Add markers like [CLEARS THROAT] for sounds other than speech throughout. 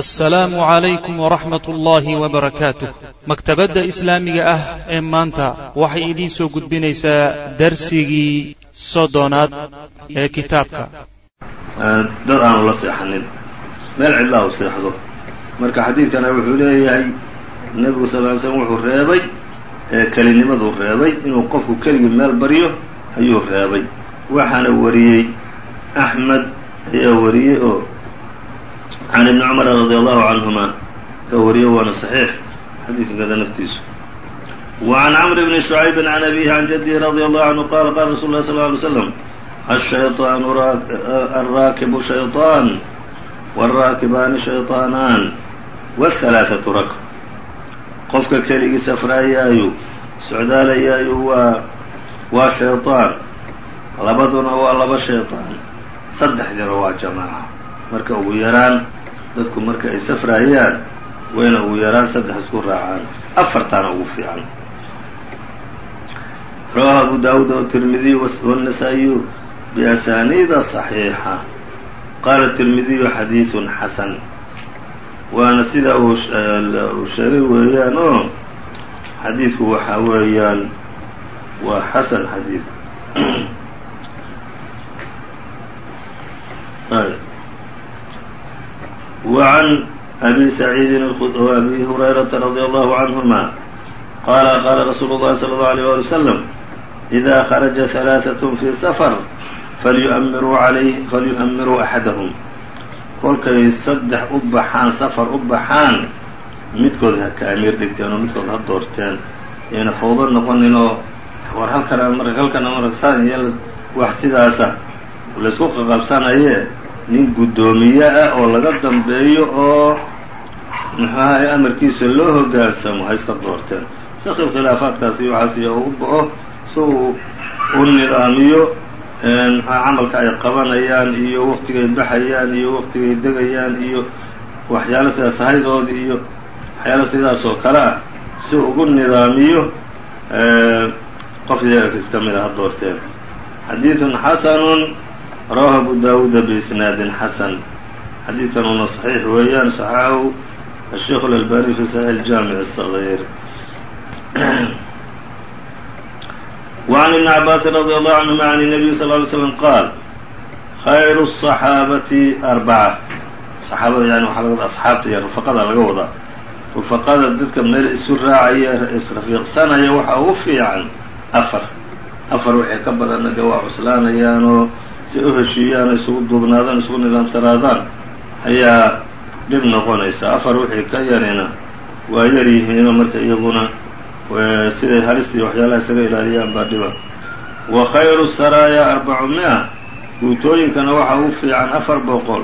assalaamu calaykum waraxmat ullaahi wabarakaatuh maktabadda islaamiga ah ee maanta waxay idiin soo gudbinaysaa darsigii soddonaad ee kitaabka. Dad aanu la seexanin meel cidlaa u seexdo. Marka xadiidkana wuxuu leeyahay nebigu sal ly slm wuxuu reebay kelinimaduu reebay inuu qofku keligii meel baryo ayuu reebay. Waxaana wariyey axmed ayaa wariyey oo can ibni cumar radi allahu canhuma ka wariyo waana saxiix xadiidkagada naftiisu wa can camr bni shucaybi can abihi can jadihi radi allahu canhu qala qala rasul lah sal ly slam ashayطaanu alraakibu shayطaan wاlraakibaani shayطaanaan wاhalaaثatu rak qofka keligii safraayaayu socdaalayaayu waa waa shayطaan labaduna waa laba shayطaan saddexdiina waa jamaaca marka ugu yaraan dadku marka ay safraayaan wayna ugu yaraan saddex isku raacaan afartaana ugu fiican rawahu abu daawuud wtirmidiy wالnasaa-iyu biasaniida صaxiixa qaala tirmidiyu xadiidun xasan waana sida uu sheegay weeyaan oo xadiidku waxaa weeyaan waa xasan xadiid [CLEARS THROAT] وعn أbي سعيidi وأbي هريرة رضي الله عنهما qال qاla رsuuل الlhi صلى الله عليه ولي وسلم إذا خرجa ثلاثة في سفر falyuأmiruu أxadهم kolkay saddex u baxaan safar u baxaan midkood ha ka amiir dhigteen oo midkood ha doorteen yayna fawdo noqonin oo war halkan mar halkana marsan iyo wax sidaasa laysku qaqabsanaye nin guddoomiye ah oo laga dambeeyo oo muxuahay amarkiisa loo hogaansamo ha iska doorteen. Sakil khilaafaadkaasi waxaas iyo u bao si uu u nidaamiyo mxua camalka ay qabanayaan iyo waqtigay baxayaan iyo waqtigay degayaan iyo waxyaalo sidaas haydood iyo waxyaalo sidaas oo kale ah si ugu nidaamiyo qof yeelkiis ka mid a ha doorteen. Xadiidun xasanun rawahu abu daawuuda biisnaadin xasan xadiidkanuna صaxiix weeyaan صaxaxahu الsheikh اlalbani fi saxiix اjaamiع الصغيir وعn iبn cabaasin radي allahu canهuma can الnabiy sal ly slm qaal khayru الصaxaabati arbaca saxaabada yani waxaa laga asxaabta iyo rufaqada laga wadaa rufaqada dadka meel isu raacaya israfiiqsanaya waxaa ugu fiican afar afar waxay ka badanna dee waa cuslaanayaanoo si u heshiiyaan isugu duubnaadaan isugu nidaamsanaadaan ayaa dhib noqonaysa. Afar wixii ka yarina waa yar yihiinoo marka iyaguna siday halista iyo waxyaalaha isaga ilaaliyaan baa dhiba. Wa khayru saraaya arbacu mi-a guutooyinkana waxaa ugu fiican afar boqol.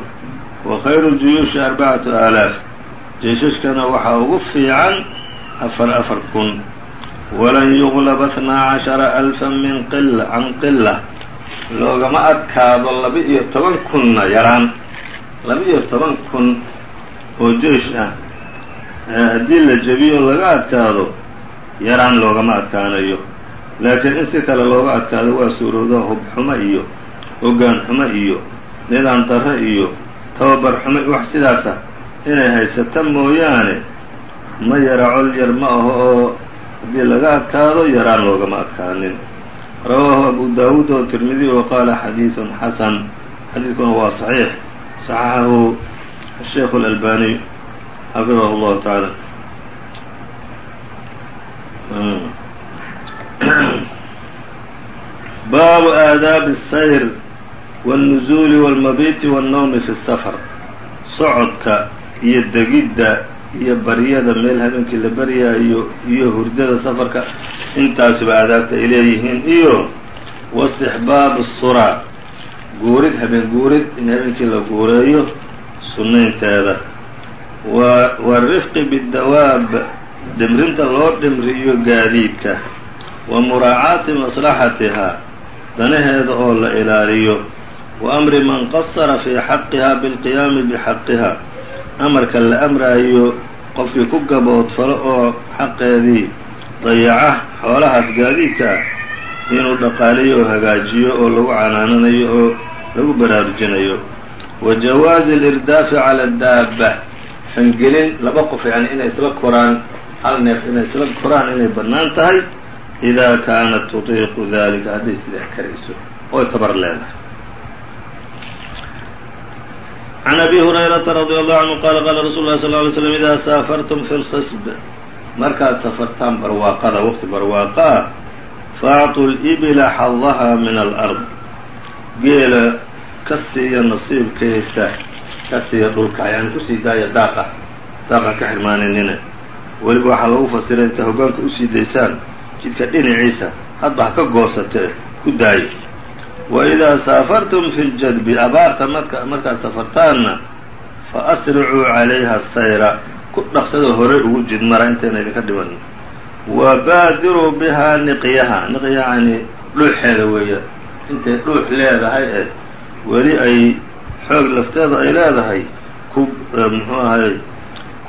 Wa khayru juyuushi arbacatu aalaaf jeeshashkana waxaa ugu fiican afar afar kun. Walan yuglaba atnaa cashara alfa min can qila loogama adkaado laba-iyo toban kunna yaraan. Laba-iyo toban kun oo jeish ah. Haddii la jebiyo laga adkaado yaraan loogama adkaanayo. Laakiin in si kale looga adkaado waa suurooda hubxumo iyo hoggaan xumo iyo nidaam darro iyo tababar xumo wax sidaasa inay haysata mooyaane ma yara col yar ma aho oo haddii laga adkaado yaraan loogama adkaanin rawaahu abu daawuud oo tirmidiy wa qaala xadiidun xasan xadiidkuna waa صaxiix صaxaxahu الsheikh اlalbaniy xafidahu اllahu taعala baabu aadaabi الsayr wالnuzuuli wاlmabiiti wالnowmi fi الsafar socodka iyo degidda iyo baryada meel habeenkii la baryaayo iyo hurdada safarka intaasuba aadaabta ay leeyihiin. Iyo wastixbaabu الsuraa guurid habeen guurid in habeenkii la guureeyo sunnaynteeda. Warifqi bidawaab dhimrinta loo dhimriyo gaadiidka. Wa muraacaati maslaxatihaa danaheeda oo la ilaaliyo. Wa amri man qasara fii xaqihaa bilqiyaami bixaqiha amarka la amraayo qofkii ku gaboodfalo oo xaqeedii dayaca xoolahaas gaadiidka ah inuu dhaqaaliyo oo hagaajiyo oo lagu canaananayo oo lagu baraarujinayo. Wa jawaazi alirdaafi cala daaba fangelin laba qof yani inay isla koraan hal neef inay isla koraan inay bannaan tahay idaa kaanat tutiiqu dalika hadday sidaa karayso. Oy tabar leedahay can abi hurayrata radi allahu canhu qaala qaala rasul lah sal ly slm idaa saafartum fi lkhisb markaad safartaan barwaaqada waqti barwaaqa ah faacطuu libila xadaha min alard geela ka siiya nasiibkeesa ka siiya dhulka yani ku sii daaya daaqa daaqa ka xirmaaninina weliba waxaa lagu fasiray inta hoggaanka u sii daysaan jidka dhinaciisa hadba ha ka ku daaya wa idaa saafartum fi ljadbi abaarta marka markaad safartaanna fa asricuu calayha sayra ku dhaqsada hore ugu jidmara intayna idinka dhiban wa baadiruu bihaa niqyaha niqya yani dhuuxeeda weeye intay dhuux leedahay ee weli ay xoog lafteeda ay leedahay ku muxuu ahay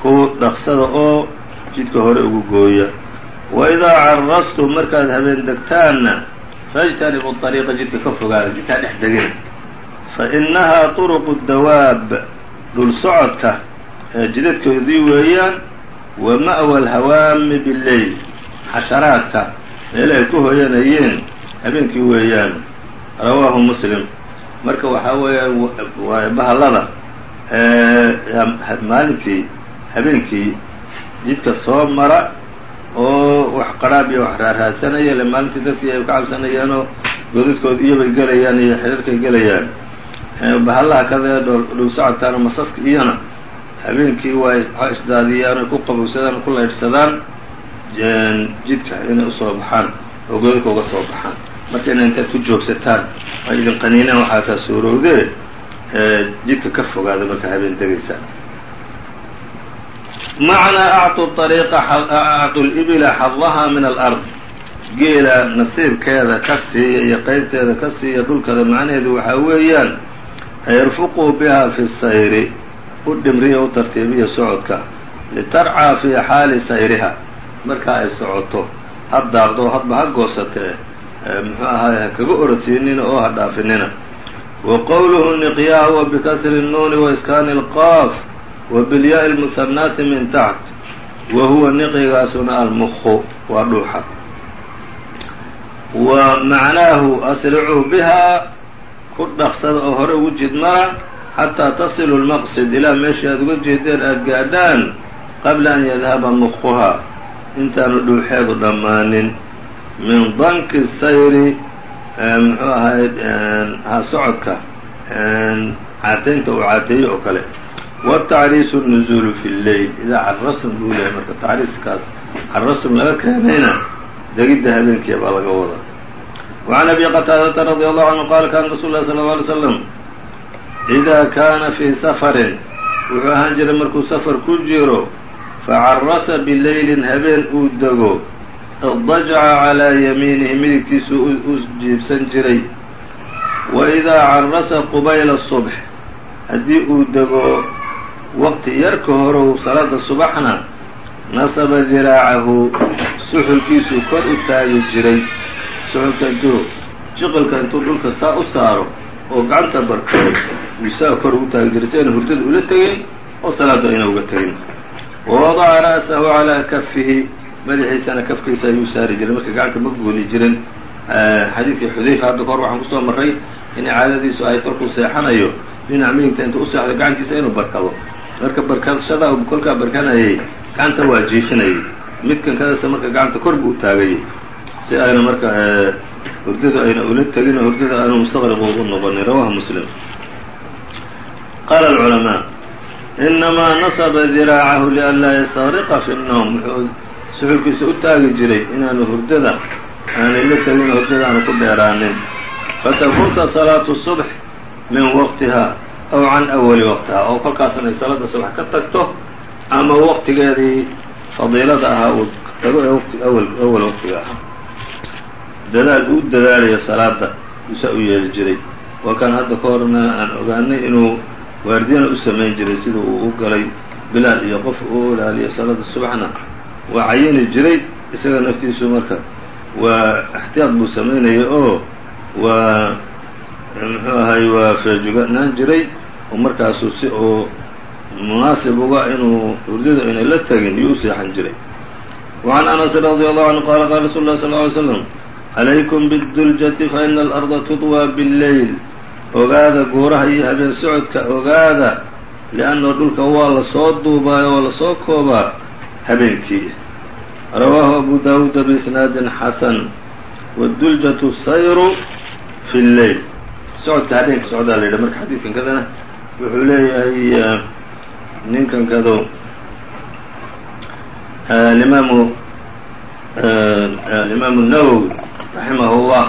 ku dhaqsada oo jidka hore ugu gooya wa idaa carastum markaad habeen degtaanna faاjtanibu طariiqa jidka ka fogaada jidkaa dhex degina fa inahaa طuruqu dawaab dhul socodka ee jidadkoodii weeyaan wa ma'wa alhawaami billeyl xasharaadka meela ay ku hooyanayeen habeenkii weeyaan rawaahu muslim marka waxaa weeya waa bahallada maalintii habeenkii jidka soo mara oo wax qaraab iyo wax raarraadsanaya ile maalintii dadkii ay ka cabsanayeenoo godadkood iyobay gelayaan iyo xidharkay gelayaan. Bahallaha kadee dhow socodkaana masaska iyona habeenkii waa ha isdaadiyaan oy ku qabowsadaan ku laydhsadaan jidka inay u soo baxaan oo godadka uga soo baxaan. Marka ina intaad ku joogsataan ay idin qaniinaan waxaasaa suurowdee jidka ka fogaada marka habeen degaysa macnaa acطu acطu libila xadahaa min alard. Geela nasiibkeeda ka siiya iyo qeybteeda ka siiya dhulkada macnaheedu waxaa weeyaan yarfuquu biha fi sayri u dhimriya u tartiibiya socodka. Litarcaa fii xaali sayriha marka ay socoto. Ha daaqdo hadba ha goosatee muxuu ahaay ha kaga oradsiinina oo ha dhaafinina. Wa qowluhu niqyaa wa bikasri nnuuni wa iskaani lqaaf wa bilyaa اlmuhanaati min taxt wa huwa niqigaasuna almuku waa dhuuxa. Wa macnaahu asricuu bihaa ku dhaqsada oo hore ugu jidmara xataa tasilu lmaqsid ilaa meeshii aada uga jeedeen aada gaadhaan qabla an yadhaba mukuhaa intaanu dhuuxeedu dhammaanin. Min danki sayri muxuu ahayd ha socodka caateynta uu caateeyo oo kale wtacriis nuzuulu fi lleyl idaa carasum buu lehay marka tacriiskaas carasum laga keenayna degidda habeenkiya baa laga wada wacan abi qataadata radia allahu canhu qaala kaana rasuulu lahi sala lla alay slam idaa kaana fii safarin wuxuu ahaan jiray markuu safar ku jiro facarasa bileylin habeen uu dego iqdajaca calaa yamiinihi midigtiisuu u jiibsan jiray. Wa carasa qubayla subx haddii uu dego waqti yarka horow salaada subaxna nasaba diraacahu suxulkiisuu kor u taagi jiray. Suxulka intuu jiqilka intuu dhulka saa u saaro oo gacanta barkado uu kor ugu taagi jiray si ayna hurdada ula tegin oo salaadda ayna uga tegin. Wa wadaca ra'sahu calaa kafihi madaxiisana kafkiisa ayuu saari jiray marka gacanta ma gooni jirin. Xadiidkii xudayfa hadda kahor waxaan ku soo marray inay caadadiisu ahayd korkuu seexanayo dhinac midigta intuu u seexdo gacantiisa inuu barkado marka barkadshadaa kolkaa barkanayay gacanta waa jiifinayay midkan kadasa marka gacanta kor buu taagayay si ayna marka eh, hurdadu ayna ula tegin oo hurdada aanu mustaqriq ugu noqonin rawahu muslim. Qaala alculamaa inamaa nasaba diraacahu lianlaa yastaqriqa fi nowm wuxuu suxulkiisa u taagi jiray inaanu hurdada aanay la tegin oo hurdada aanu ku dheeraanin fatakun ka salaatu subx min waqtiha aw can awali waqtiha oo kolkaasna ay salaada subax ka tagto ama waqtigeedii fadiilada ahaa uu tago ee awal waqtiga ahaa dadaal uu dadaalayo salaada usa u yeeli jiray waa kan hadda ka horna aan ogaanay inuu waardiyana u samayn jiray sida uu u galay bilaal iyo qof uu ilaaliyo salaada subaxna waa cayini jiray isaga naftiisu marka waa ixtiyaad buu samaynaya oo waa muxuu ahay waa feejuganaan jiray oo markaasu si uu munaasib uga inuu hurdadu inay la tegin yuu u seexan jiray. Wacan anasi radi allahu canhu qaala qaala rasul lah sal ly slam calaykum biduljati faina alarda tudwaa billeyl ogaada guuraha iyo habeen socodka ogaada liannao dhulka waa la soo duubaayo waa la soo koobaa habeenkii. Rawaahu abu daawuuda biisnaadin xasan. Waduljatu sayru fi lleyl socodka habeenka socdaa la yidhaha marka xadiidkan kadana wuxuu leeyahay ninkan kado imaamu imaamu الnawowi raximah اllah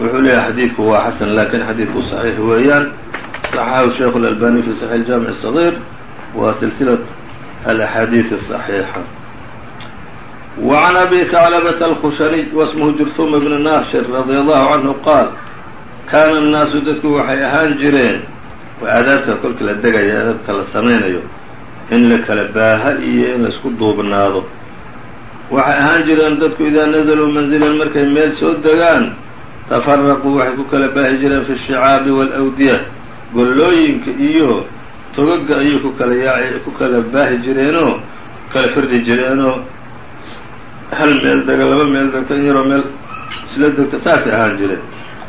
wuxuu leeyahay xadiidku waa xasan lakin xadiidku صaxiix weeyaan صaxaxahu sheikh اlalbani fi صaxiix jaamiع الصغيr wa silsilaة alaxaadiiث الصaxiixa وعn abi ثaclبة الkhushaniي wasmhu jurhuma bn nashir radي allahu canhu qaal kaana الnaasu dadku waxay ahaan jireen waa aadaabta kolka la degaya aadaabta la samaynayo in la kala baaha iyo in la isku duubnaado. Waxay ahaan jireen dadku idaa nazaluu manzilan markay meel soo degaan tafaraquu waxay ku kala baahi jireen fi shicaabi waalawdiya gollooyinka iyo togaga ayay ku kala yaaci ku kala baahi jireenoo kala firdi jireenoo. Hal meel dega laba meel degta in yaroo meel isla degta saasay ahaan jireen.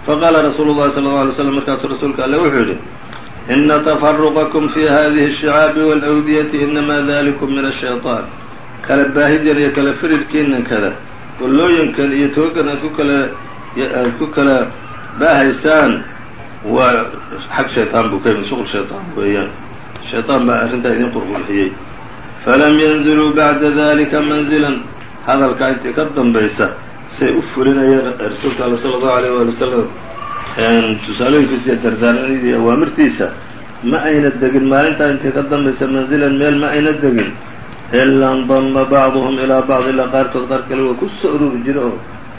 Faqaala rasuulu llahi sala allau alay slam markaasuu rasuulka alle wuxuu yidhi ina tafaruqakum fi hadihi الshicaabi wاlawdiyati inama dalikum min الshayطaan kala baahidan iyo kala firirkiinan kada gollooyinkan iyo togagan aad ku kala aad ku kala baahaysaan waa xag shayطaan buu ka yimid shuql shayطaan weeyaan shayطaan baa arrintaa idin qurqurxiyey falam yanziluu bacda dalika manzilan hadalkaa intii ka dambaysa say u fulinayeen rasuulka alla sala allahu alayh waali wasalam tusaalooyinkiisa iyo dardaaranida iyo awaamirtiisa ma ayna degin maalintaa intii ka dambaysa manzilan meel ma ayna degin. Ilaa ndama bacduhum ilaa bacd ilaa qaarkood qaar kale waa ku soo ururi jira oo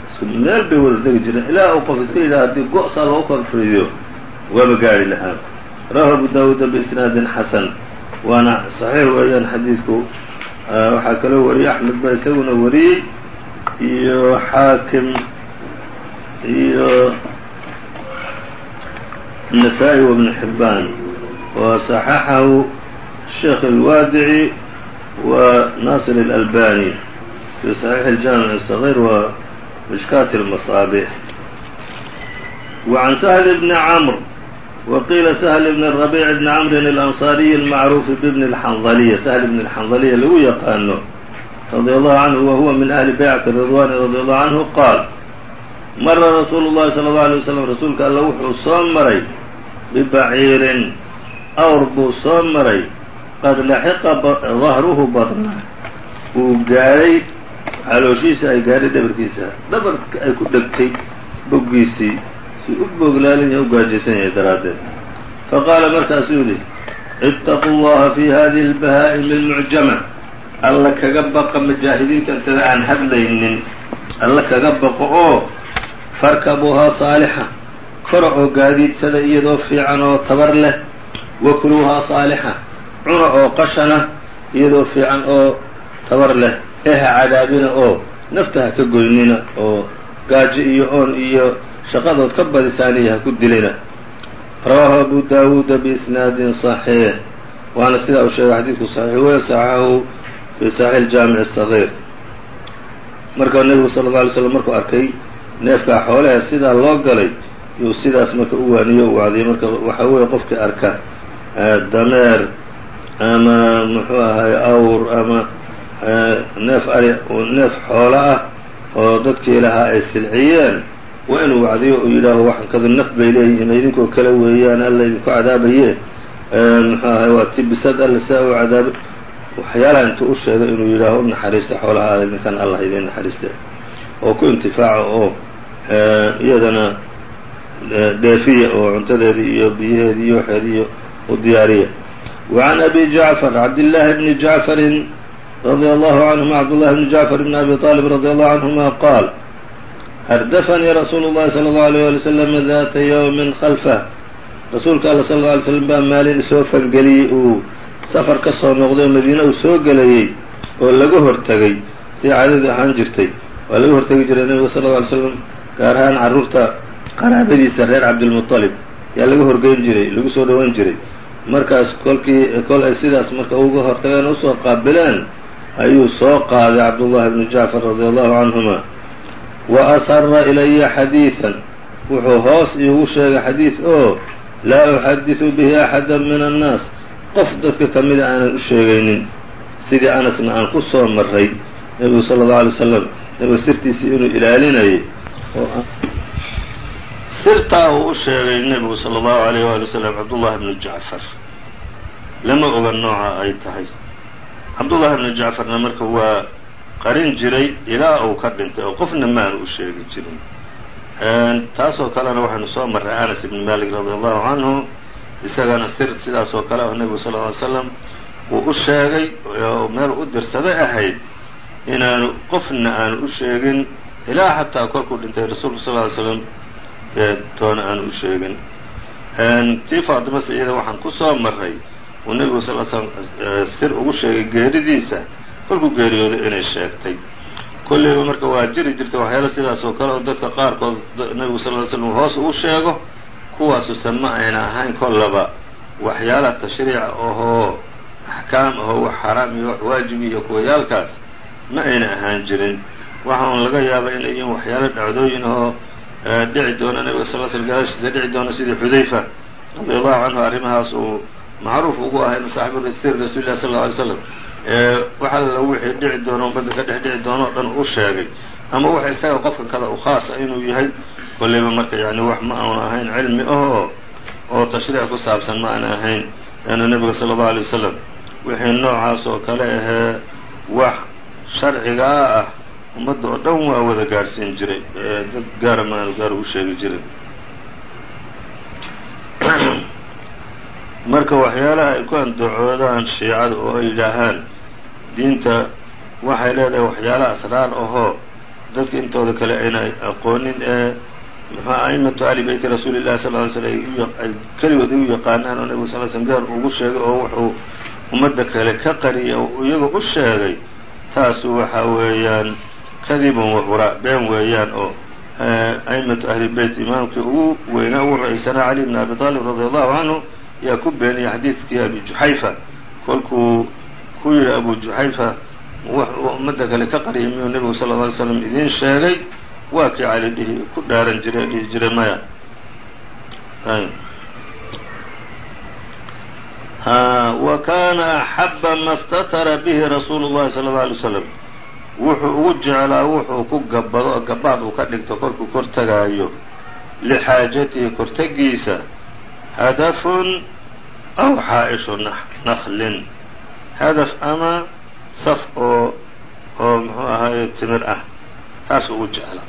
isku meel bay wada degi jireen. Ilaa uu qof iska yidhaha haddii go-saa loogu korfriiyo waaba gaari lahaa. Rawahu abu daawuuda biisnaadin xasan. Waana saxiix weeyaan xadiidku. Waxaa kaloo wariyey axmed baa isaguna wariyey iyo xaakim iyo النسائي وابن حبان وصححه الشيخ الوادعي وناصر الألباني في صحيح الجامع الصغير ومشكاة المصابيح وعن سهل بن عمرو وقيل سهل بن الربيع بن عمرو الأنصاري المعروف بابن الحنظلية سهل بن الحنظلية لو يقانه رضي الله عنه وهو من أهل بيعة الرضوان رضي الله عنه قال mara rasuulu llahi sala allau alay wasalam rasuulka alla wuxuu soo maray bibaciirin. Awr buu soo maray. Qad laxiqa dahruhu badna. Uu gaadhay calooshiisa ay gaadhay dhabarkiisa. Dhabarka ay ku dhegtay boggiisii. Si u booglaalin u gaajaysan yahay daraaddeed. Faqaala markaasuu yidhi ittaquu llaha fi hadihi albahaa'imi almucjama alla kaga baqa majaahidiinta intada aan hadlaynin? Alla kaga baqo oo farkabuhaa saalixa. Farac oo gaadiidsada iyadoo fiican oo tabar leh. Wakuluuhaa saalixa. Cuna oo qashana iyadoo fiican oo tabar leh. Ee cadaabina oo naftaha ka goynina oo gaajo iyo oon iyo shaqadood ka badisaaniya ha ku dilina. Rawaahu abu daawuuda biisnaadin saxiix. Waana sidaa uu sheegay xadiidku saxiix wey saxaxahu fi saxiix jaamic sagiir marka nebigu sala alla alay slam markuu arkay neefkaa xoolaha sidaa loo galay yuu sidaas marka u waaniyo u wacdiyay marka waxaa weeye qofkii arka dameer ama muxuu ahay awr ama neef ari neef xoolo ah oo dadkii lahaa ay silciyeen waa inuu wacdiyo uu yidhaaho waxan kadu naf bay leeyihiin idinkoo kale weeyaan alla idinku cadaabaye muxuu ahay waa ti bisad alla sidaa u cadaabay waxyaalaha intuu u sheegay inuu yidhaaho u naxariista xoolaha idinkan allah idin naxariiste. Oo ku intifaaca oo iyadana dheefiya oo cuntadeedii iyo biyaheedii iyo waxeediiyo u diyaariya وعn أbي جعفر cabdاللahi بن جعفر رضي الله عنهma cبداللahi بن جعفر بن أbي طالب رضي الله عنهma qاal أrdفnيi رsuuل الlahi صلى الله عليه ولي وسلم ذات yوم خلفه rasuulka all صلى اه علي sلم baa maalin isoo fangeliyey uu safar ka soo noqday oo madiine uu soo gelayey oo laga hortegay si caadadu ahaan jirtay waa laga hortegi jiray nebiga sal اه عlay slam gaar ahaan carruurta qaraabadiisa reer cabdilmuطalib yaa laga horgeyn jiray lagu soo dhoweyn jiray. Markaas kolkii kol ay sidaas marka uga hortageen u soo qaabileen ayuu soo qaaday cabdullahi bnu jacfar radi allahu canhuma wa asara ilaya xadiidan wuxuu hoos iigu sheegay xadiid oo laa uxadiثu bihi axada min annaas. Qof dadka ka mida aanan u sheegaynin. Sidii anasna aan ku soo maray nebigu sala allau alay wasalam nebiga sirtiisii inuu ilaalinayay sirtaa uu u sheegay nebigu sala allahu alayh waali wasalam cabdullahi bnu jacfar lama oga nooca ay tahay. Cabdullahi bnu jacfarna marka waa qarin jiray ilaa uu ka dhintay oo qofna maanu u sheegi jirin. Taasoo kalena waxaynu soo marray anas ibni malik radi allahu canhu isagana sir sidaas oo kale ah nebigu sal ly slam uu u sheegay oo meel u dirsaday ahayd inaanu qofna aanu u sheegin ilaa xataa kolkuu dhintay rasuulku sal ly slam toona aanu u sheegin. Tii faatimase iyada waxaan ku soo marray uu nebigu sal slam sir ugu sheegay geeridiisa. Kolkuu geeriyooday inay sheegtay. Kolleyba marka waa jiri jirta waxyaalo sidaas oo kale oo dadka qaarkood nebigu sal ly slam hoos uu sheego kuwaasuse ma ayna ahayn kollaba waxyaalaha tashriica ahoo axkaam ahoo wax xaraam iyo wax waajibi iyo kuwayaalkaas ma ayna ahaan jirin waxa un laga yaaba inay yihiin waxyaalo dhacdooyin ahoo dhici doona nebiga sal sl gadaashiisa dhici doona sidii xudayfa radi allahu canhu arrimahaas uu macruuf ugu ahay masaaxibu sir rasuuli lah sal lla alay slam wax alla wixii dhici doono ummadda ka dhex dhici doono o dhan u sheegay. Ama wax isaga qofka kada u khaasa inuu yahay kolleyba marka yani wax ma aanu ahayn cilmi ahoo oo tashriic ku saabsan ma aan ahayn. Leanna nebiga sala allahu alay wasalam wixii noocaas oo kale ahee wax sharcigaa ah ummadda oo dhan waa wada gaadhsiin jiray dad gaara ma gaar ugu sheegi jirin [CLEARS THROAT] marka waxyaalaha ay ku andacoodaan shiicada oo ay yidhaahaan diinta waxay leedahay waxyaala asraar ahoo dadka intooda kale ayna aqoonin ee muxua a'imatu ali beyti rasuuli llahi sal ly sl ay keligood u yaqaanaan oo nebigu sal slm gaar ugu sheegay oo wuxuu ummadda kale ka qariyay oo iyaga u sheegay taasu waxa weeyaan kadibun wahuraa been weeyaan oo a'imatu ahli beyt imaamkii ugu weynaa ugu ra'aysanaa cali bn abi aalib radi allahu canhu yaa ku beeniyay xadiidkii abi juxayfa kolkuu ku yidhi abu juxayfa ummadda kale ka qariyay miyuu nebigu sal lla alay slam idiin sheegay? Waa kii cali dhihi ku dhaaran jiray dhihi jiray maya. Wa kana axaba ma statara bihi rasuulu llahi sala alla alay slam wuxuu ugu jeclaa wuxuu ku gabbado gabaad uu ka dhigto kolkuu kor tagaayo lixaajatihi kortegiisa hadafun aw xaa-ishu naklin hadaf ama saf oo oo muxuu ahaaye timir ah taasuu ugu jeclaa.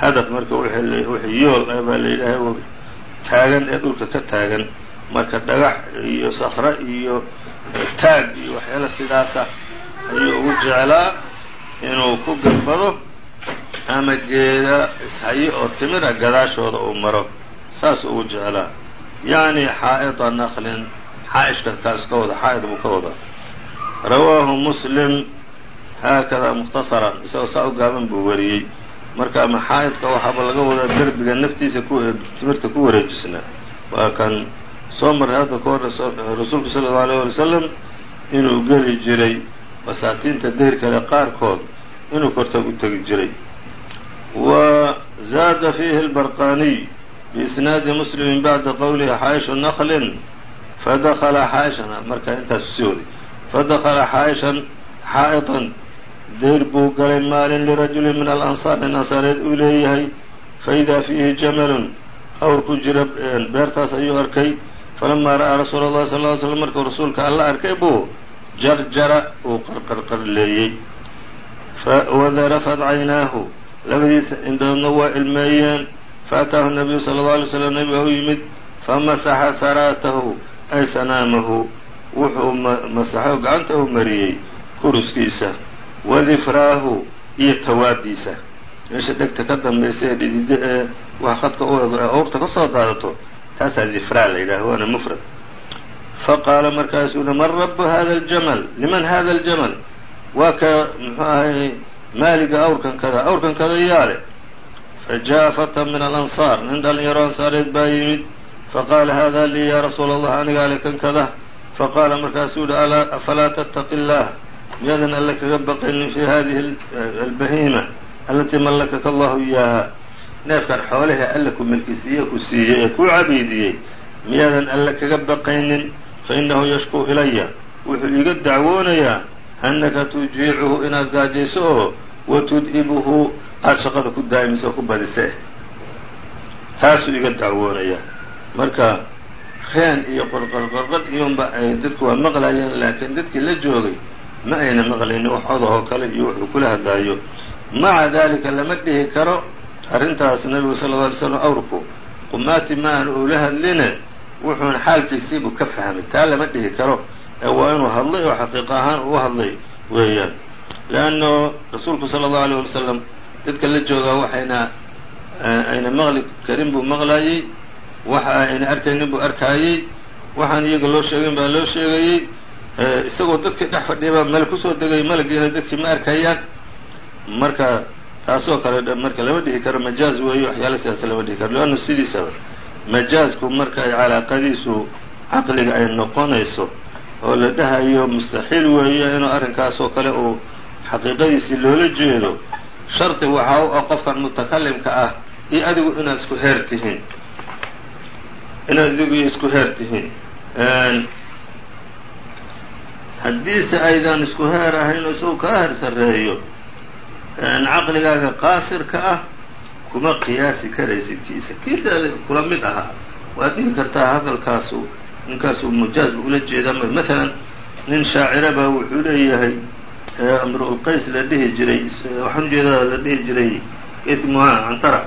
Hadaf marka wixii yool ah baa la taagan ee dhulka ka taagan. Marka dhagax iyo sakre iyo taag iyo waxyaala sidaasa ayuu ugu jeclaa inuu ku garbado ama geeda ishayo oo timira gadaashooda uu maro saasuu ugu jeclaa. Yacni xaa'ida naqlin xaa-ishka kaas ka wada xaa'id buu ka wadaa rawaahu muslim haakadaa mukhtasaran isagoo saa u gaaban buu wariyey. Marka ama xaa'idka waxaaba laga wadaa derbiga naftiisa ku timirta ku wareejisnaa waa kan soo marray hadda ka hor rasuulku sala allau alayh wali wasalam inuu geli jiray masaakiinta deyr kale qaarkood inuu kortag u tegi jiray. Wa zaada fiihi albarqaniy biisnaadi muslimin bacda qowlihi xaaishu naqlin fadakala xaaishan marka intaasu sii waday fadakala xaaishan xaa'itan deyr buu galay maalin lirajulin min alansaar nin ansaareed uu leeyahay faidaa fiihi jamalun awr ku jira beertaas ayuu arkay falamaa ra'aa rasuula allahi sal ly slam markuu rasuulka alla arkay buu jarjara uu qarqarqarleeyey wadarafad caynaahu labadiisa indhoodna waa ilmeeyeen faataahu nabiyu sala allau alay slam nebiga u yimid famasaxa saraatahu ay sanaamahu wuxuu masaxo gacanta u mariyey kuruskiisa wadifraahu iyo tawaadiisa meesha dhegta ka dambaysa ee dhidide ee wax khadka u awrta ka soo daadato taasaa zifraa la yidhaha waana mufrad faqaala markaasuu uhi man rabu hada aljamal liman hada aljamal waa ka muxuu ahay maaliga awrkan kada awrkan kada yaale fajaءa fatan min alansaar nin dhalinyaro ansaareed baa yimid faqaala hada lii ya rasuula allah aniga ale kan kada faqaala markaasuu yihi afalaa tattaqi illaah miyaadan alle kaga baqaynin fi hadihi albahiima alatii mallakaka allahu iyaaha neefkan xoolahee alle ku milkisiiye ku siiyey ee kuu cabiidiyey miyaadan alle kaga baqaynin fainahu yashkuu ilaya wuxuu iiga dacwoonayaa annaka tujiicuhu inaad gaajayso oo wa tud'ibuhu aada shaqada ku daa'imiso ku badise taasuu iga dacwoonayaa marka reen iyo qorqorqorqor iyonba ay dadku waa maqlayeen laakiin dadkii la joogay ma ayna maqlaynin wax odahoo kale iyo wuxuu kula hadlaayo maca dalika lama dhihi karo arrintaas nabigu sala alla alay slam awrku qumaati ma aan ula hadline wuxuuna xaalkiisiibuu ka fahmay taa lama dhihi karo ee waa inuu hadlay oo xaqiiq ahaan uu hadlay weeyaan. Leanno rasuulku sala allahu alayh wasalam dadka la joogaa waxayna ayna maqli karin buu maqlaayey waxa ayna arkaynin buu arkaayey waxaan iyaga loo sheegayn baa loo sheegayey isagoo dadkii dhex fadhiyabaa male ku soo degay malagiina dadkii ma arkayaan. Marka taasoo kale marka lama dhihi karo majaaz weeyo waxyaala sidaas lama dhihi karo leannu sidiisaba majaazku marka ay calaaqadiisu caqliga ay noqonayso oo la dhahayo mustaxiil weeyo inuu arrinkaasoo kale uu xaqiiqadiisii loola jeedo shardi waxaa u ah qofkan mutakalimka ah iyo adigu inaad isku heer tihiin. Inaad adigu isku heer tihiin. Haddiise aydan isku heer ahayn oo isagu kaa heer sarreeyo caqligaaga qaasirka ah kuma qiyaasi karaysid kiisa kiisa kula mid ahaa waad dhihi kartaa hadalkaasu ninkaasuu mujaaz ula jeedaa maalan nin shaacira baa wuxuu leeyahay amru-ulqays la dhihi jiray waxaan u jeedaa la dhihi jiray idmuha cantara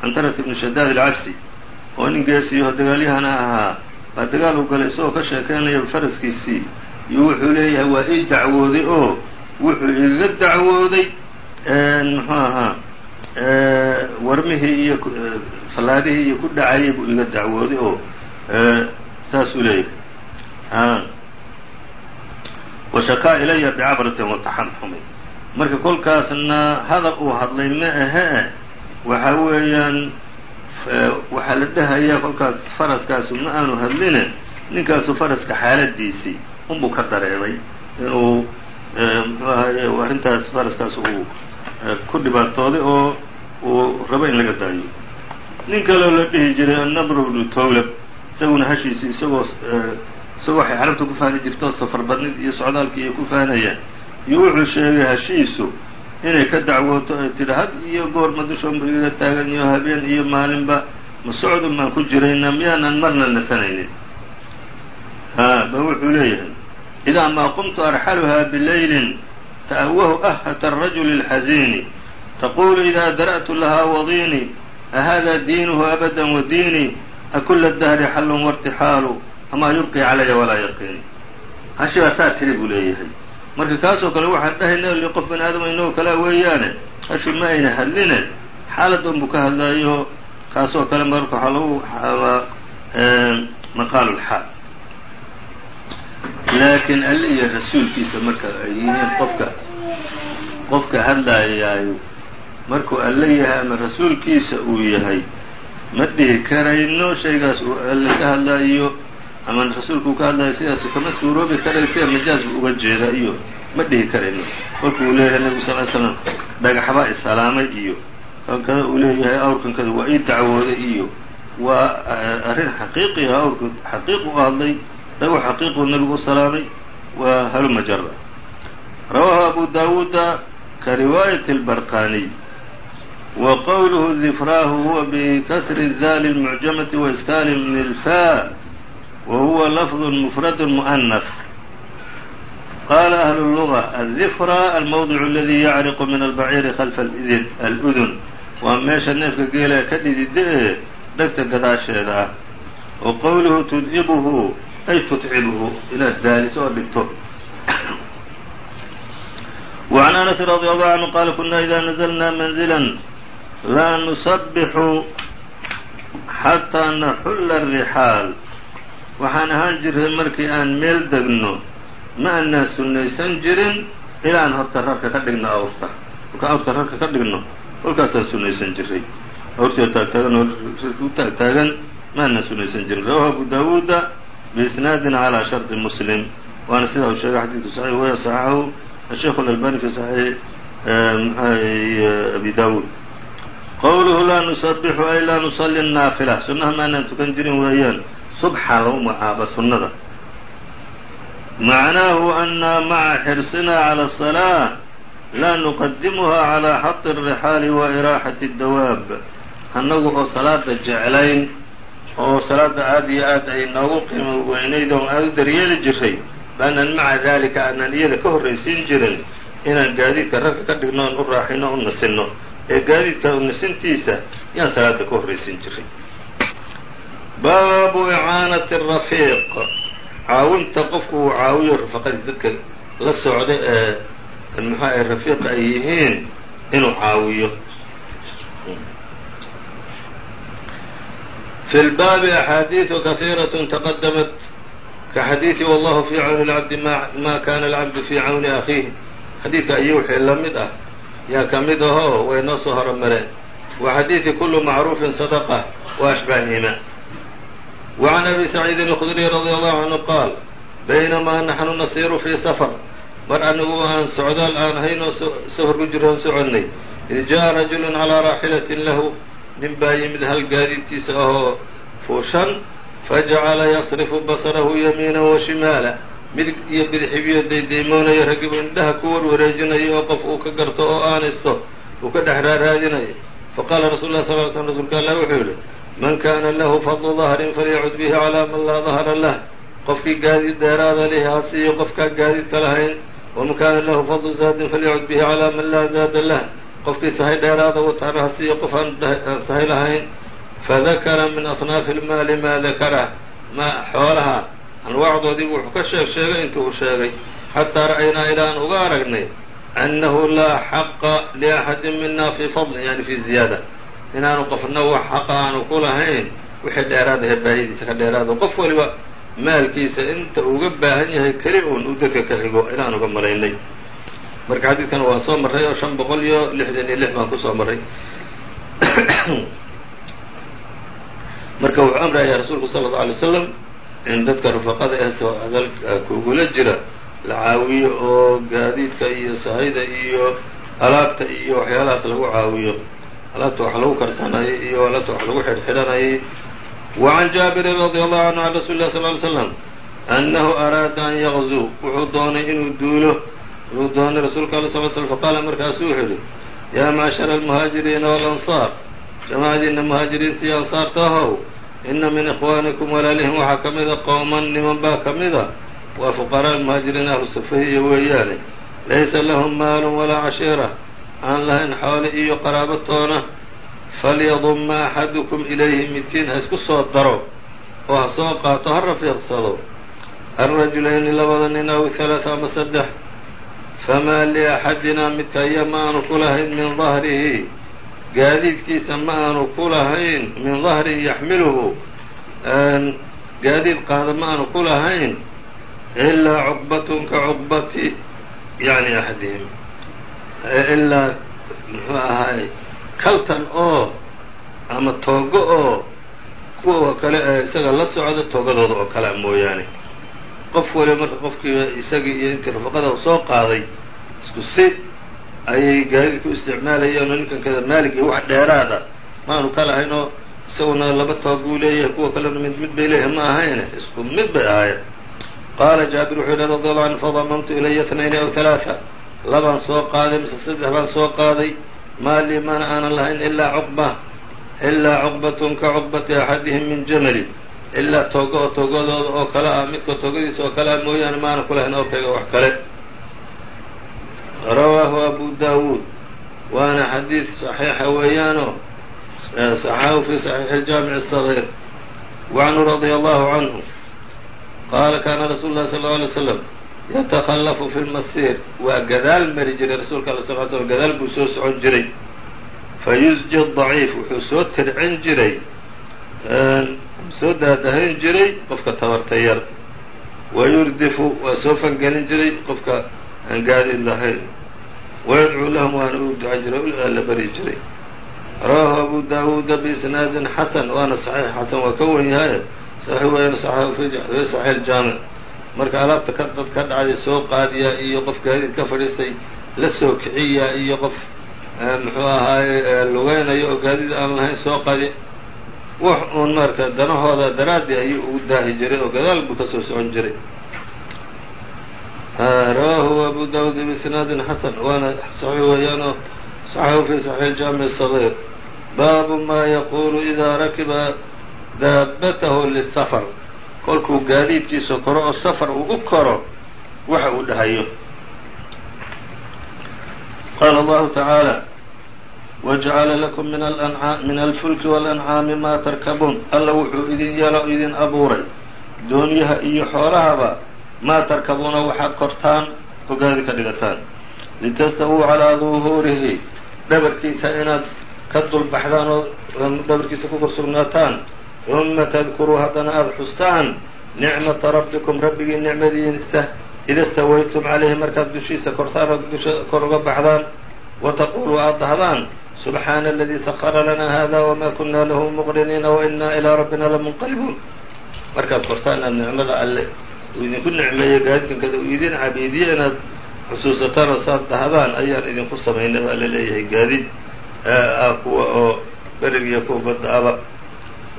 cantarat ibnu shadaad alcabsi. Oo nin geesiyaho dagaalyahana ahaa. Baa dagaal u galay isagoo ka sheekeynaya faraskiisii. Iyo wuxuu leeyahay waa ii dacwooday oo wuxuu igaga dacwooday. Muxuu ahaa warmihii iyo fallaadihii iyo ku dhacayay buu iga dacwooday oo saasuu leeyahay. Washakaa ilaya bicabratin wataxamxumi marka kolkaasna hadal uu hadlay ma ahee waxa weeyaan waxaa la dhahayaa kolkaas faraskaasu ma aanu hadline ninkaasu faraska xaaladiisii unbuu ka dareemay inuu muxuu ahaye arrintaas faraskaas uu ku dhibaatooday oo uu rabo in laga daayo. Nin kaleo la dhihi jiray annabru bnu towlab isaguna hashiisi isagoo isagoo waxay carabta ku faani jirto safar badnid iyo socdaalkii iyo ku faanayaan. Iyo wuxuu sheegay hashiisu inay ka dacwooto ay tidhi had iyo goorma dushoonba igaga taagan iyo habeen iyo maalinba ma socdun baan ku jirayna miyaanan marna nasanaynin ha ba wuxuu leeyahay idaa maa qumtu arxaluhaa bilaylin ta'awahu ahata arajuli اlxaziini taqulu idaa dara'tu lahaa wadiini ahada diinuhu abada wadiini akula dahri xallun wartixaalu amaa yulqii calaya walaa yaqiini hashi baa saa tiri buu leeyahay marka kaasoo kale waxaan dhahayna qof bani aadama inagoo kalea weeyaane hashi ma ayna hadline xaaladda unbuu ka hadlayo kaasoo kale marka maqaalu lxaal laakiin alle iyo rasuulkiisa marka ay yihiin qofka qofka hadlaayaayo markuu alle yahay ama rasuulkiisa uu yahay ma dhihi karayno shaygaas uu alle ka hadlaayo ama rasuulku uu ka hadlaayo sidaas kama suuroobi karayo sida majaaz bu uga jeeda iyo ma dhihi karayno. Kolkuu leeyahay nebigu sal ly slam dhagaxbaa isalaamay iyo kankada uu leeyahay awrkankada waa ii dacwooday iyo waa arrin xaqiiqi ah awrku xaqiiq u hadlay dhagu xaqiiquu nebigu u salaamay waa haluma jara rawaahu abu daawuuda ka riwaayati اlbarqaniy wa qowluhu difraahu huwa bikasri daali اlmucjamati waiskaani min ilfaa wa huwa lafdu mufrad mu'anas qala ahlu اluga adifra almawdic aladi yacriqu min albaciiri khalfa aludun waa meesha neefka geela ka dhidida ee dhegta gadaasheeda ah wa qowluhu tudcibuhu ay tutcibuhu inaad daaliso oo dhigto وعn أنس رضي الله عنه qال كنا إذا نزلنا منزلا laa نusبxu xatىa naxulla الرixاal waxaan ahaan jiray markii aan meel degno ma anaan sunaysan jirin ilaan horta rarka ka dhigno awrta markaan awrta rarka ka dhigno kolkaasaan sunaysan jiray awrtii taagtaagan oo u taagtaagan maana sunaysan jirin rawahu abu dawuuda biisnaadin calىa sharطi muslim waana sidaa uu sheegay xadiidku saxiix weya saxaxahu asheikh اlalbani fi saxiix abi dawuud qowluhu laa nusabixu ay laa nusalli naafila sunnaha maanaan tukan jirin weeyaan subxa lagu magacaaba sunnada macnaahu ana maca xirsina calى الصalaaة laa nuqadimuha calى xaطi الrixaali wa iraaxati الdawaab annagu oo salaada jeclayn oo salaada aada iyo aad ay noogu qiimo weynayd oon aada u daryeeli jiray baanan maca daalika aanan iyada ka horraysiin jirin inaan gaadiidka ragga ka dhigno oon u raaxino u nasinno ee gaadiidka nasintiisa yaan salaada ka horraysiin jiray. Baabu icaanati rafiiq. Caawinta qofku uu caawiyo rafaqadii dadka la socda ee maxaa ay rafiiqa ay yihiin inuu caawiyo في الbاب أxاadiiث kaثيiraة تqdمت kaxadiiثi والlah fي cawni الcabdi ma kana الcabd fي cawni أخيiه xadiidka iyo wixii la mid ah yaa ka mid ahoo way noo soo horomareen وxadiiثi kul macruufi صدقة وأشباههma وعn أbي سعيid الخdري رضي الله عnه qاal baynama naxnu nasiru fي sفر mar anigu aan socdaal aan ahayn oo sfr ku jiro on soconnay إid jaءa رaجuل عlى raaxilaة lahu nin baa yimid hal gaadiidkiisa ahoo fuushan fajacala yasrifu basarahu yamiina wa shimaala. Midig iyo bidxibiyo daydaymoonaya raggibu indhaha ku warwareejinayo oo qof uu ka garto oo aanisto uu ka dhex raaraadinayo faqaala rasul lah sal l slm rasuulka allah wuxuu yihi man kaana lahu fadlu dahrin falyacud bihi calaa man laa dahra lah. Qofkii gaadiid dheeraada leh ha siiyo qofkaa gaadiidka lahayn waman kaana lahu fadlu zaadin falyacud bihi calaa man laa zaada lah qofkii sahay dheeraada wataana ha siiyo qof aan sahay lahayn fadakara min asnaafi ilmaali maa dakara ma xoolaha anwaacdoodii wuxuu ka sheeg sheegay intii uu sheegay. Xataa ra'aynaa ilaa aan uga aragnay annahu laa xaqa liaxadin mina fii fadlin yani fii ziyaada. Inaanu qofna wax xaqa aanu ku lahayn wixii dheeraada ee baahidiisa ka dheeraado qof waliba maalkiisa inta uga baahan yahay keli uun u dadka ka xigo inaan uga malaynay marka xadiidkan waan soo marray oo shan boqol iyo lixdan iyo lix baan ku soo marray. [COUGHS] Marka wuxuu amrayaa rasuulku sala allau alay wasalam in dadka rufaqada ee soo hadalka kugula jira la caawiyo oo gaadiidka iyo sahayda iyo alaabta iyo waxyaalahaas lagu caawiyo. Alaabta wax lagu karsanayay iyo alaabta wax lagu xidhxidhanayay wa can jaabirin radi allahu canhu can rasuli lah sal ly slam annahu araada an yaqzuu wuxuu doonay inuu duulo wuxuu doonay rasuulka ala sal slam faqaala markaasuu wuxuu yidhi yaa macshara almuhaajiriina walansaar jamaacadiina muhaajiriinta iyo ansaarta ahow ina min ikhwaanikum walaalihim waxaa ka mida qowman niman baa ka mida waa fuqaraa almuhaajiriin ahlu safahiya weeyaane laysa lahum maalun walaa cashiira aan lahayn xoole iyo qaraabatoona falyadumma axadukum ilayhi midkiin ha isku soo daro oo ha soo qaato ha rafiiqsado alrajulayni labada nin aw halaata ama saddex famaa liaxadinaa midka iya ma aanu ku lahayn min dahrihi gaadiidkiisa ma aanu ku lahayn min dahrihi yaxmiluhu gaadiid qaada ma aanu ku lahayn ilaa cuqbatun ka cuqbati yani axadihim ilaa muxuu ahaay kaltan oo ama toogo oo kuwa kale ee isaga la socda toogadooda oo kalea mooyaane qof waliba marka qofkii isagii iyo intii rafaqada soo qaaday isku si ayay gaadiidku isticmaalayeen oo ninkan kada maalig iyo wax dheeraada. Maanu ka lahayn oo isaguna laba toog buu leeyahay kuwa kalena mid mid bay leeyahay ma ahayne isku mid bay ahaayeen. Qaala jaabir wuxuu yihi radi allahu canhu fadamantu ilaya tnayni aw halaata labaan soo qaaday mise saddex baan soo qaaday. Maa mana aanan lahayn ilaa cuqba ilaa cuqbatun ka cuqbati axadihim min jamali ilaa toogo oo toogadooda oo kale ah midka toogadiisa oo kale ah mooyaane maana ku lahayn oo kayga wax kale rawaahu abu daawuud waana xadiid صaxiixa weeyaanoo صaxahu fi صaxiixi اjaamic الصغيir wacanhu radي allahu canhu qaala kaana rasuulu lahi sal ه alay slam yatakhallafu fi lmasiir waa gadaal mari jiray rasuulka ala sal slam gadaal buu soo socon jiray fayusji daciif wuxuu soo tircin jiray soo daadahayn jiray qofka tabarta yar. Wayurdifu waa soo fangelin jiray qofka aan gaadiid lahayn. Wayadcuu lahum waana u ducan jiray alla bari jiray. Rawaahu abu daawuuda biisnaadin xasan waana saxiix xasan waa ka wen yahay. Saxiix weeyaan fi saxiix jaamic marka alaabta ka dad ka dhacday soo qaadiya iyo qof gaadiid ka fadhiistay la soo kiciya iyo qof muxuu ahaaye lugeynayo oo gaadiid aan lahayn soo qadi wax uun marka danahooda daraaddii ayuu ugu daahi jiray oo gadaal buu ka soo socon jiray. Rawaahu abu daawuud bisnaadin xasan waana saxiix weeyaanoo saxaxu fi saxiix jaamic sagiir baabu maa yaquulu idaa rakiba daabatahu lisafar kolkuu gaadiidkiisa koro oo safar uu u koro waxa uu dhahayo. Qaala allahu tacaala wajacala lakum min alfulki walancaami maa tarkabuun alla wuxuu idin yeelo idin abuuray doonyaha iyo xoolahaba maa tarkabuuna waxaad kortaan oo gaadi ka dhigataan litastawuu calaa duhuurihi dhabarkiisa inaad ka dulbaxdaan oo dhabarkiisa ku korsugnaataan uma tadkuruu haddana aada xustaan nicmata rabbikum rabbigii nicmadiisa ida stawaytum calayhi markaad dushiisa kortaan oo dusha kor uga baxdaan wataquluu aad dahdaan subxaana aladii sahara lanaa hada wama kuna lahu muqriniina wainaa ilaa rabbina lamunqalibuun markaad qortaan aad nicmada alle uu idinku nicmeeyey gaadinkada uu idin cabiidiye inaad xusuusataan oo saad dhahdaan ayaan idinku samaynay baa la leeyahay gaadiid ah kuwa oo berigiiyo kuwa badda-aba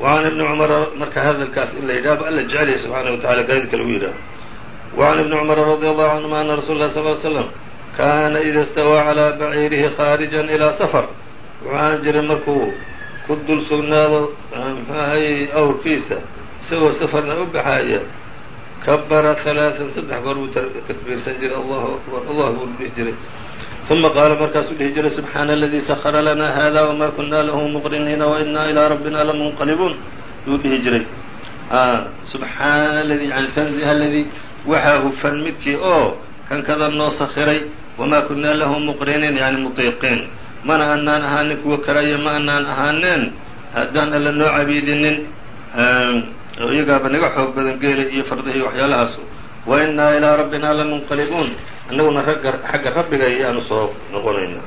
wacan ibni cumara marka hadalkaas in la yidhahba alla jecelyahy subxaana wa tacala gaadiidka lagu yidhahho wacan ibni cumara radi allahu canhuma ana rasuula lah sal l slam kaana ida istawaa calaa baciirihi khaarijan ilaa safar muxuu ahaan jiray markuu ku dul sugnaado muxuu ahay awrkiisa isagoo safarna u baxaaya kabara halaaثan saddex goor uu takbiirsan jiray allahu akbar allah buu dhihi jiray. Uma qaala markaasuu dhihi jiray subxaana aladii sakara lana hada wama kuna lahu muqriniina wainaa ilaa rabbina lamunqalibuun yuu dhihi jiray. Subxaana aladii an tanziha aladii waxaa hufan midkii oo kan kada noo sakiray wamaa kuna lahu muqriniin yani muqiiqiin mana anaan ahaanin kuwa karaya ma anaan ahaaneen haddaan alla noo cabiidinin oo iyagaaba naga xoog badan geela iyo fardahi waxyaalahaas. Wa inaa ilaa rabbina lamunqalibuun annaguna ragga xagga rabbiga ayaanu soo noqonayna.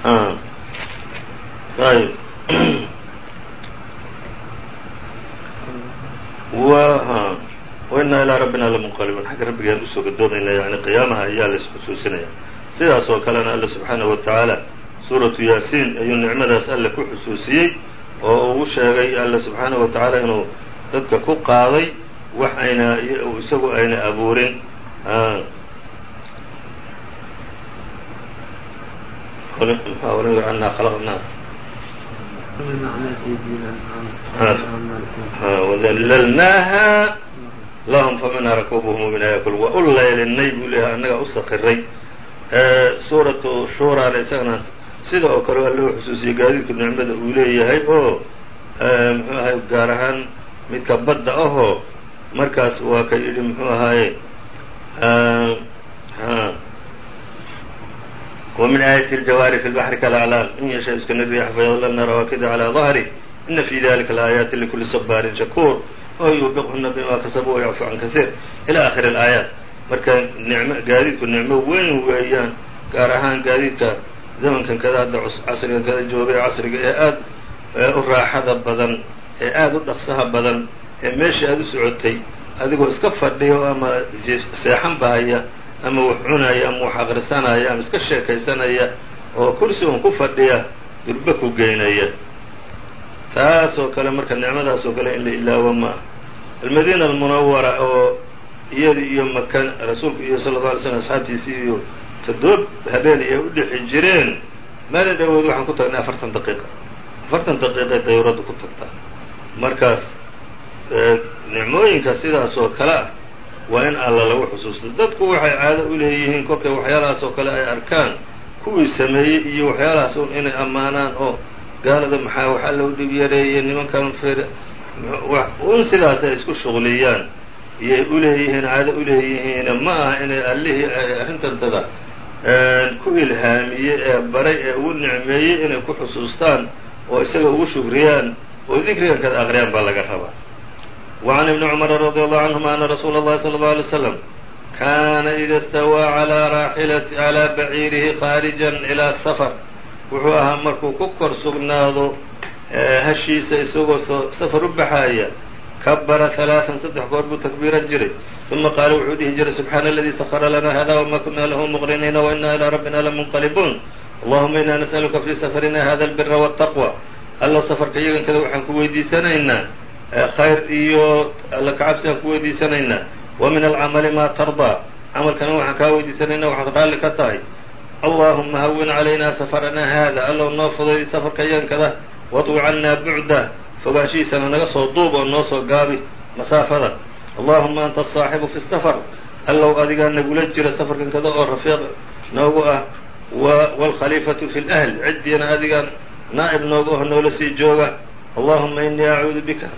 [CLEARS THROAT] Ayb [CLEARS THROAT] wainaa ilaa rabbina lamunqalibuun xagga rabbigaan u soo gadoomayna yani qiyaamaha ayaa la isxusuusinaya sidaas oo kalena alla subxaanahu wa tacaala suuratu yaasiin ayuu nicmadaas alle ku xusuusiyey oo uu sheegay alla subxaanahu wa tacaala inuu dadka ku qaaday wax ayna isagu ayna abuurin. Wdallalnaaha lahum faminhaa rakubuhum waminhaa yakul waa u leelinay buu leeyahay annagaa u sakiray suuratu shuuraana isagana sida oo kale alla u xusuusiyey gaadiidku nicmada uu leeyahay oo muxuu ahay gaar ahaan midka badda ahoo markaas waa ka yidhi muxuu ahaaye ومن آية الجوار في البحر كالأعلام إن يشأ اسكن الريح فيظللن رواكد على ظهره إن في ذلك لآيات لكل صبار شكور ويوبقهن بما كسبوا ويعفو عن كثير إلى آخر الآيات marka nicmo gaadiidku nicmo weyn weeyaan gaar ahaan gaadiidka zamankan kada hadda casriga kada joogay casriga ee aad u raaxada badan ee aada u dhaqsaha badan ee meeshii aada u socotay adigoo iska fadhiyo ama seexan bahaya ama wax cunaya ama wax aqrisanaya ama iska sheekaysanaya oo kursi un ku fadhiya durbe ku geynaya. Taas oo kale marka nicmadaas oo kale in la ilaawo ma almadiina almunawara oo iyada iyo maka rasuulku iyo sala alla alay slam asxaabtiisii iyo toddoba habeen ay u dhexi jireen. Maalin dhawood waxaan ku tagnay afartan daqiiqa. Afartan daqiiqay dayuraddu ku tagtaa. Markaas nicmooyinka sidaas oo kale ah waa in alla lagu xusuusto dadku waxay caado u leeyihiin kolkay waxyaalahaas oo kale ay arkaan. Kuwii sameeyey iyo waxyaalahaas un inay ammaanaan oo gaalada maxaa wax alla u dhib yareeyey nimankan un sidaas ay isku shuqliyaan iyay uleeyihiin caado uleeyihiin ma aha inay allihii ay arrintantada ku ilhaamiyey ee baray ee ugu nicmeeyey inay ku xusuustaan oo isaga ugu shukriyaan oo dikrigan kada aqriyaan baa laga rabaa وعn iبn cmr radي allahu canهuma ana rasuula اllahi slى اlه alay slam kana ida اstawىa عlى baciirihi khaariجa ilى sfr wuxuu ahaa markuu ku kor sugnaado hashiisa isagoo soo safar u baxaaya kabara ثaلaaثan saddex goor buu takbiiran jiray ثuma qaala wuxuu dhihi jiray subxaana اladii sakra lana hada wma kuna lahu mqriniina وina ilىa rabbina lamunqalibuun allahuma ina nasأluka fii safarina hada اlbira wالtaqوى allo safarka yagankada waxaan ku weydiisanaynaa khayr iyo alla kacabsi aan ku weydiisanaynaa wa min alcamali maa tardaa camalkana waxaan kaa weydiisanaynaa waxaad raalli ka tahay allahuma hawin calaynaa safarana hada allow noo fuday safarka yagankada wadwi cannaa bucdah fogaanshihiisana naga soo duub oo noo soo gaabi masaafada. Allahuma anta asaaxibu fi safar allow adigaa nagula jira safarkankada oo rafiiq noogu ah. Waalkhaliifatu fi lahl ciddiina adigaa naa'ib nooga oo noola sii jooga. Allahuma inii acuudu bika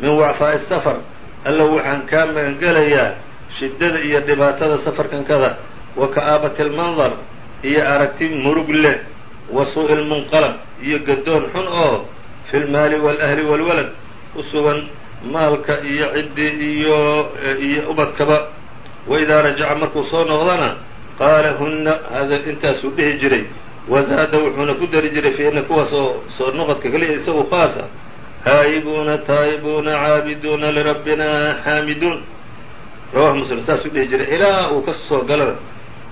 min wacfaa'i safar allow waxaan kaa magangelayaa shiddada iyo dhibaatada safarkankada wa ka'aabati almandar iyo aragti murug leh. Wa suu'i lmunqalab iyo gadoon xun oo fi lmaali wاlahli wاlwalad u sugan maalka iyo ciddii iyo iyo ubadkaba waidaa rajaca markuu soo noqdana qaala huna hada intaasuu dhihi jiray wazaada wuxuuna ku dari jiray fiina kuwaas oo soo noqodka keliya isagu khaasa haa'ibuuna taa'ibuuna caabiduuna lirabbina xaamiduun rawahu muslim saasuu dhihi jiray ilaa uu ka soo galana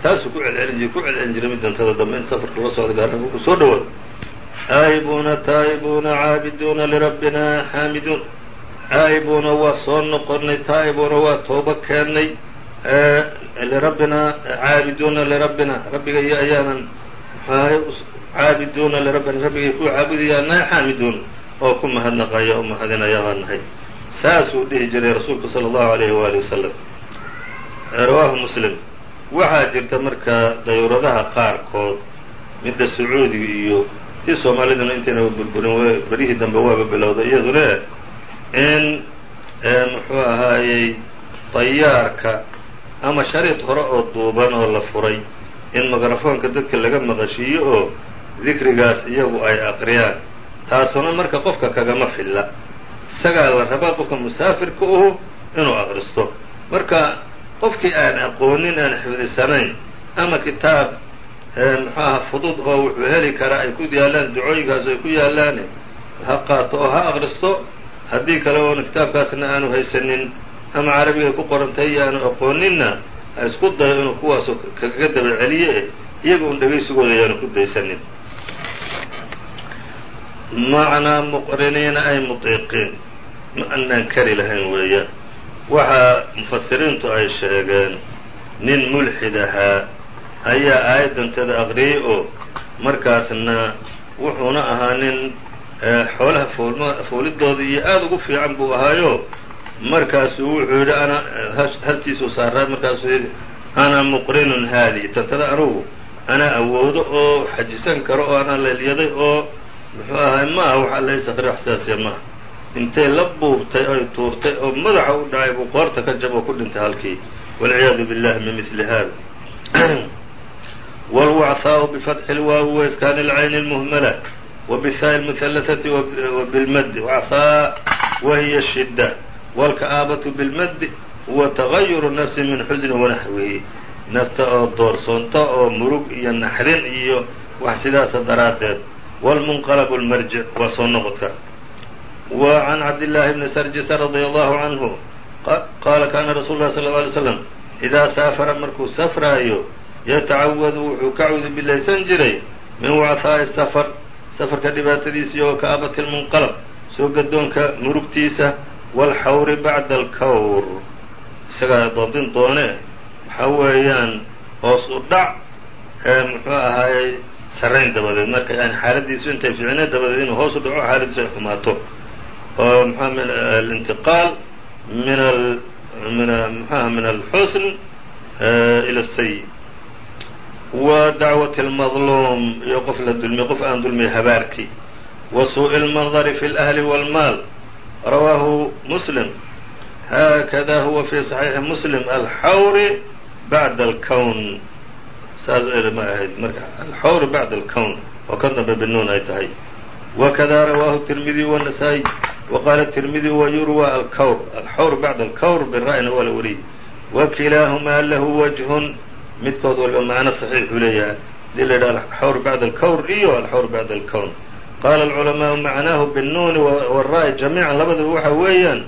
taasuu ku celcelin jiray ku celcelin jiray mid dantada dambe in safarka la socda gaarna uu soo dhawaado aa'ibuuna taa'ibuuna caabiduuna lirabbina xaamiduun aa'ibuuna waa soo noqonnay taa'ibuuna waa tooba keennay lirabbina caabiduuna lirabbina rabbiga iyo ayaanan caabiduuna lirabbina rabbigay ku caabudayaanahay xaamiduun oo ku mahadnaqaya oo mahadinaya baan nahay saasuu dhihi jiray rasuulku sala allahu alayhi waali wasalam rawaahu muslim waxaa jirta marka dayuuradaha qaarkood midda sacuudiga iyo tii soomaaliduna intayna burburin berihii dambe waaba bilowday iyadune in muxuu ahaayey dayaarka ama shariid hore oo duuban oo la furay. In mikrafoonka dadka laga maqashiiyo oo dikrigaas iyagu ay aqriyaan taasuna marka qofka kagama filla. Isagaa la rabaa qofka musaafirka uhu inuu aqristo. Marka qofkii aan aqoonin aan xifdisanayn ama kitaab muxuu aha fudud oo wuxuu heli karaa ay ku yaallaan ducooyinkaas ay ku yaallaane ha qaato oo ha aqristo haddii kale oona kitaabkaasna aanu haysanin ama carabiga ku qorantay iyo aanu aqooninna ha isku dayo inuu kuwaasoo kaga daba celiye iyaga un dhegaysigooda ayaanu ku daysanin. Macnaa muqriniina ay mutiiqiin ma annaan kari lahayn weeyaan waxaa mufasiriintu ay sheegeen nin mulxid ahaa ayaa aayaddantada aqriyey oo markaasna wuxuuna ahaa nin xoolaha fuulma fuulidooda iyo aada ugu fiican buu ahaayo. Markaasuu wuxuu yidhi ana haltiisuu saaraa markaasuu yidhi ana muqrinun haadihi tantada anugu anaa awoodo oo xajisan karo oo anaa leelyaday oo muxuu ahay ma aha wax alla isaqri wax sidaasiya maaha. Intay la buubtay oy tuurtay oo madaxa u dhacay buu qoorta ka jab oo ku dhintay halkii. Walciyaadu billahi min mili hada [CLEARS THROAT] wاlwacثaaءu bfatxi اlwaawi waiskaan اlcayn اlmuhmala wbihaaءi اlmuhallaثati wbilmadi wachaa wahiya shida wاlka'aabaةu bilmadi huwa tagayuru nafsi min xusni wanaxwihi nafta oo doorsoonta oo murug iyo naxrin iyo wax sidaasa daraaddeed wاlmunqalb اlmarjic waa soo noqodka wa can cabdillaahi bni sarjisa radia allahu canhu qaala kaana rasuulu lah sal ه alay slam idaa saafara markuu safraayo yatacawadu wuxuu ka cawdi bilaysan jiray min wachaa'i safar safarka dhibaatadiisa iyo wakaabati lmunqalab soo gadoonka murugtiisa waalxawri bacda alkawr isagaa doodin doone waxa weeyaan hoos u dhac ee muxuu ahaayey sarrayn dabadeed. Marka yani xaaladiisu intay fiicneen dabadeed inuu hoos u dhaco xaaladiisu ay xumaato. Oo alintiqaal min mxuaha min alxusn ila asayi wa dacwati اlmadluum iyo qof la dulmiye qof aan dulmiya habaarki wa suuءi اlmandari fi اlأhli wاlmaal rawaahu muslim haakada huwa fi صaxiixi muslim alxawri bacda alkown saas ma ahayd marka alxawri bacda alkown oo ka dambe binuun ay tahay wakada rawaahu tirmidi wanasaa-i waqaala tirmidi wayurwa alkawr alxawr bacda alkawr bira'ina waa la wariyey wakilaahumaa lahu wajhun midkood walba macno saxiixuu leeyahay hadii la yidhaha alxawr bacda alkawr iyo alxawr bacda alkown qaala alculamaau macnaahu biاnnuuni wاra-i jamiican labaduba waxa weeyaan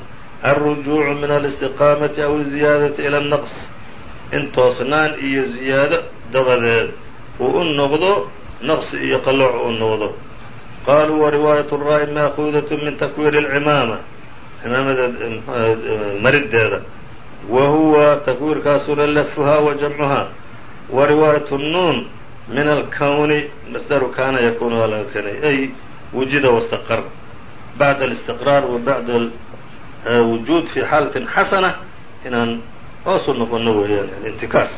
alrujuucu min alistiqaamati aw iziyaadati ila الnaqs in toosnaan iyo ziyaado dabadeed uu u noqdo naqsi iyo qalooc uu noqdo qaaluu wariwaayaة الraa'i maakuudaة min takwiir اlcimaama cimaamada marideeda wa huwa takwiirkaasuna lafuhaa wa jamcuhaa wa riwaayaة الnuun min alkwni masdaru kaana yakunu waa laga keenay ay wujida wاstaqr bacda اlistiqraar wa bacda wujuud fi xaalatin xasana inaan hoosu noqono weeyaan yani intikaas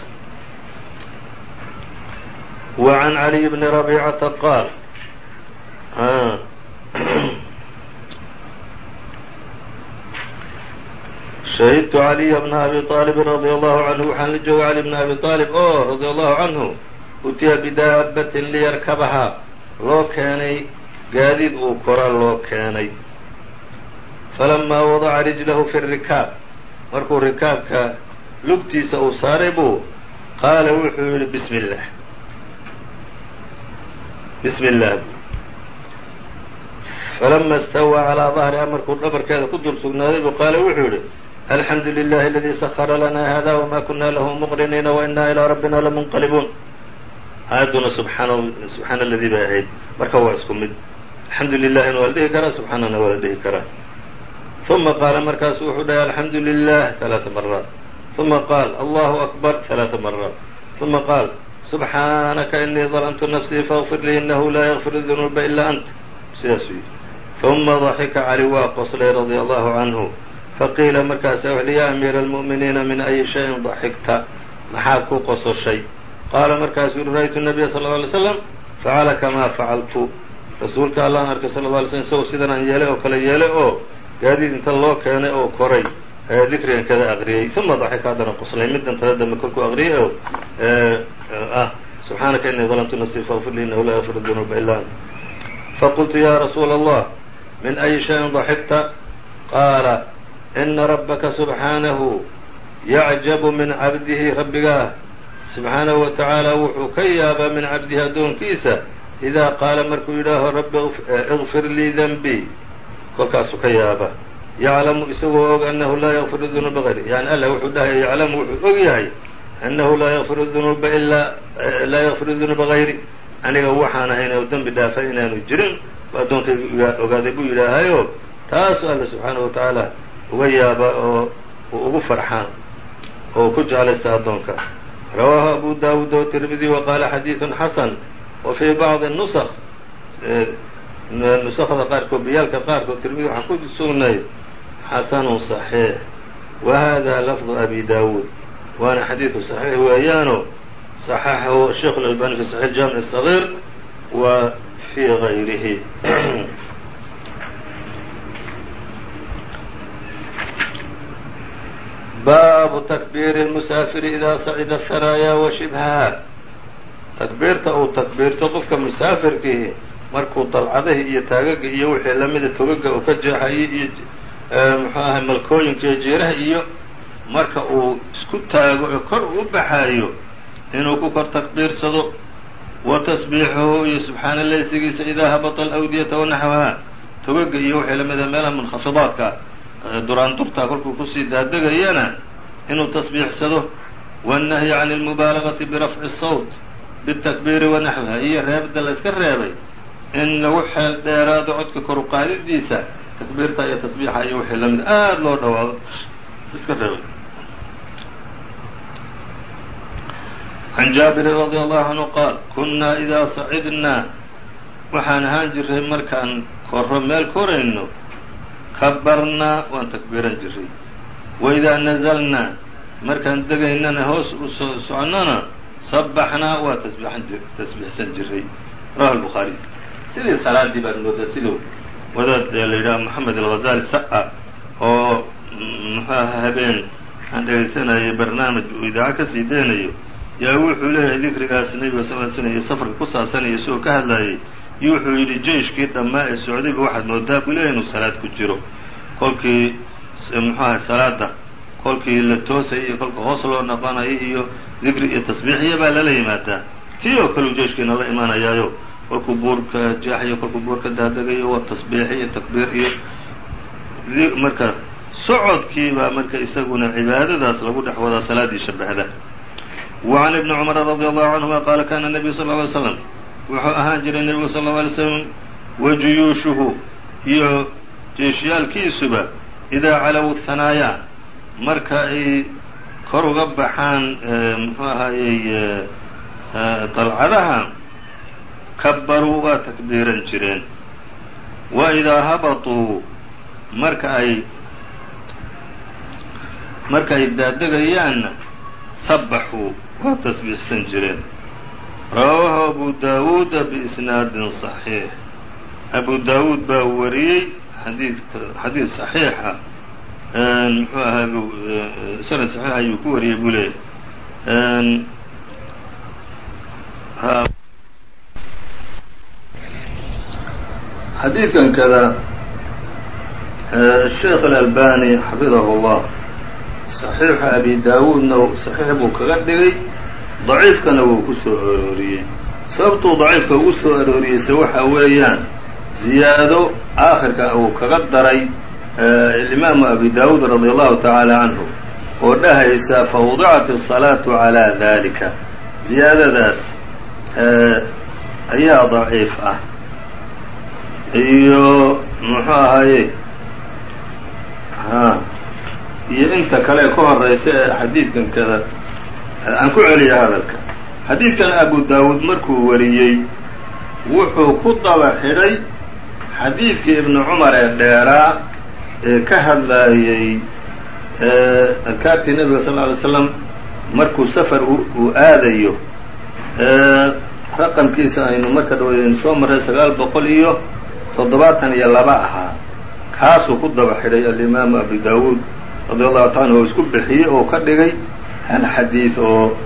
wa can caliy bni rabiicata qaal shahidtu caliya bna abi aalibin radia allahu canhu waxaan la joogay cali bna abi aalib oo radia allahu canhu utiya bidaabatin liyarkabahaa loo keenay gaadiid uu kora loo keenay falamaa wadaca rijlahu fi rikaab markuu rikaabka lugtiisa uu saaray buu qaala wuxuu yihi bismi اllah bismi اllah falama istawaa calaa dahriha markuu dhabarkeeda ku dul sugnaaday buu qaala wuxuu yihi alxamdu lilahi aladii sakara lana hada wma kuna lahu muqriniina wainaa ilaa rabbina lamunqalibuun aayadduna subxaana subxaana aladii bay ahayd marka waa isku mid alxamdu lilahina waa la dhihi karaa subxaanana waa la dhihi karaa uma qaala markaasu wuxuu dhahay alxamdu lilah ثalaثa maraat uma qaal allahu akbar ثalaثa maraat uma qaal subxaanaka inii ظalmtu nafsii faغfir lii inahu laa ygfir dunuuba ilaa ant sidaasuu yidhi uma ضaxika cali waa qoslay radia allahu canhu faqiila markaasa wxli ya amiira اlmu'miniina min ayi shayin daxikta maxaad ku qososhay qaala markaasu yuri ra'ytu nabiya sal lla alay slam facala kamaa facaltu rasuulka allaan arkay sala lla alay slm isagoo sidan aan yeelay oo kale yeelay oo gaadiid inta loo keenay oo koray ee dikrigan kada aqriyey uma daxika haddana qoslay middan tada dambe kolkuu aqriyay oo ah subxaanaka inii dalamtu nafsii faغfir lii inahu laa yakfir dunuuba ila ant faqultu ya rasuula allah min ayi shayin daxikta qaala ina rabbaka subxaanahu yacjabu min cabdihi rabbigaa subxaanahu wa tacaala wuxuu ka yaabaa min cabdihi addoonkiisa idaa qaala markuu yidhaaho rabbi ikfir lii denbii kolkaasuu ka yaaba yaclamu isagoo og annahu laa yakfiru dunuuba hayri yani alla wuxuu dhahaya yaclamu wuxuu og yahay annahu laa yakfiru dunuuba ilaa laa yakfiru dunuuba hayri aniga waxaan ahayn oo dembi dhaafa inaanu jirin bu addoonkayga ogaaday buu yidhaahayo taasuu alla subxaanahu wa uga yaaba oo uu ugu farxaan oo ku jeclaysta addoonka rawaahu abu daawuud o tirmidi wa qaala xadiidun xasan wa fii bacdi nusq nusakda qaarkood biyaalka qaarkood tirmidi waxaa ku sugnayd xasanun صaxiix wa hada lafdu abi daawuud waana xadiidku صaxiix weeyaano صaxaxahu sheikh اlalbani fi saxiix jaamic الصaغيir wa fii غayrihi Baabu takbiiri اlmusaafiri idaa sacida haraaya wa shibhaha takbiirta uu takbiirto qofka musaafirkihi markuu dalcadahii iyo taagaga iyo wixii lamida togaga uu ka jeexayo iyo muxuu ahay malkooyinka iyo jiiraha iyo marka uu isku taago oo kor u baxaayo inuu ku kor takbiirsado wa tasbiixuhu iyo subxaana leysigiisa idaa habata alawdiyata wanaxwaha togaga iyo wixii lamida meelaha munkhafidaadka duraandurtaa kolkuu kusii daadegayana inuu tasbiixsado waannahyi can اlmubaalagati birafci الsawt bitakbiiri wanaxwiha iyo reebda la iska reebay in lagu xeel dheeraado codka kor u qaadidiisa takbiirta iyo tasbiixa iyo wixii lamid aada loo dhawaado iska reebay can jaabirin radi allahu canhu qaal kunnaa idaa sacidnaa waxaan ahaan jiray markaan korro meel korayno kabarnaa waan takbiiran jiray. Waidaa nazalnaa markaan degaynana hoos u soo socnona sabaxnaa waa tasbiixsan jiray. Rawahu lbukhaariy sidii salaadii baad moodaa siduu wadaad la yidhaha moxamed alghazali sa-a oo muxuaha habeen aan dhegaysanayay barnaamij uu idaaco ka sii deynayo yaa wuxuu leeyahay dikrigaas nebiga sal l iyo safarka ku saabsanaya isagoo ka hadlayay iyo wuxuu yidhi jeyshkii dhammaa ee socdayba waxaad moodaa buu leeyahy inuu salaad ku jiro. Kolkii muxuaha salaada kolkii la toosayay iyo kolka hoos loo noqonayo iyo dikri iyo tasbiixiya baa lala yimaadaa. Tii oo kale u jeeshkiina la imaanayaayo. Kolkuu buurka jeexayo kolkuu buurka daadegayo waa tasbiix iyo takbiir iyo marka socodkiibaa marka isaguna cibaadadaas lagu dhex wadaa salaaddii shabahda wa can ibni cumara radi allahu canhuma qaala kana nebiyu sal ly slam wuxuu ahaan jiray nebigu sal lla alay slam wa juyuushuhu iyo jeeshyaalkiisuba idaa calow hanaaya marka ay kor uga baxaan muxuu ahaayey dalcadaha kabbaruu waa takbiiran jireen. Wa idaa habatuu marka ay marka ay daadegayaanna sabbaxuu waa tasbiixsan jireen rawaahu abu daawuuda biisnaadin صaxiix abu daawuud baa wariyey xadiidka xadiid صaxiixa muxuu ahaa bu sanad saxiix ayuu ku wariyey buu leeyahy xadiidkan kada sheekh alalbani xafidahu اllah صaxiixa abi daawuudna صaxiix buu kaga dhigay daciifkana wuu ku soo arooriyey. Sababtuu daciifka ugu soo arooriyeyse waxa weeyaan ziyaado aakhirka uu kaga daray imaamu abi daawuud radi allahu tacaala canhu oo dhahaysa fawdicat asalaatu calaa dalika ziyaadadaas ayaa daciif ah. Iyo muxuu ahaaye? Iyo inta kale ka horeysa ee xadiidkan kada aan ku celiya hadalka. Xadiidkan abu daawuud markuu wariyey wuxuu ku daba xidhay xadiidkii ibnu cumar ee dheeraa ee ka hadlaayey adkaartii nebiga sal alay slam markuu safar uu aadayo. Raqamkiisa aynu marka dhaweyn soo marray sagaal boqol iyo toddobaatan iyo laba ahaa. Kaasuu ku daba xidhay alimaamu abu daawuud radi allahu ta anhu oo isku bixiyey oo ka dhigay hal xadiid oo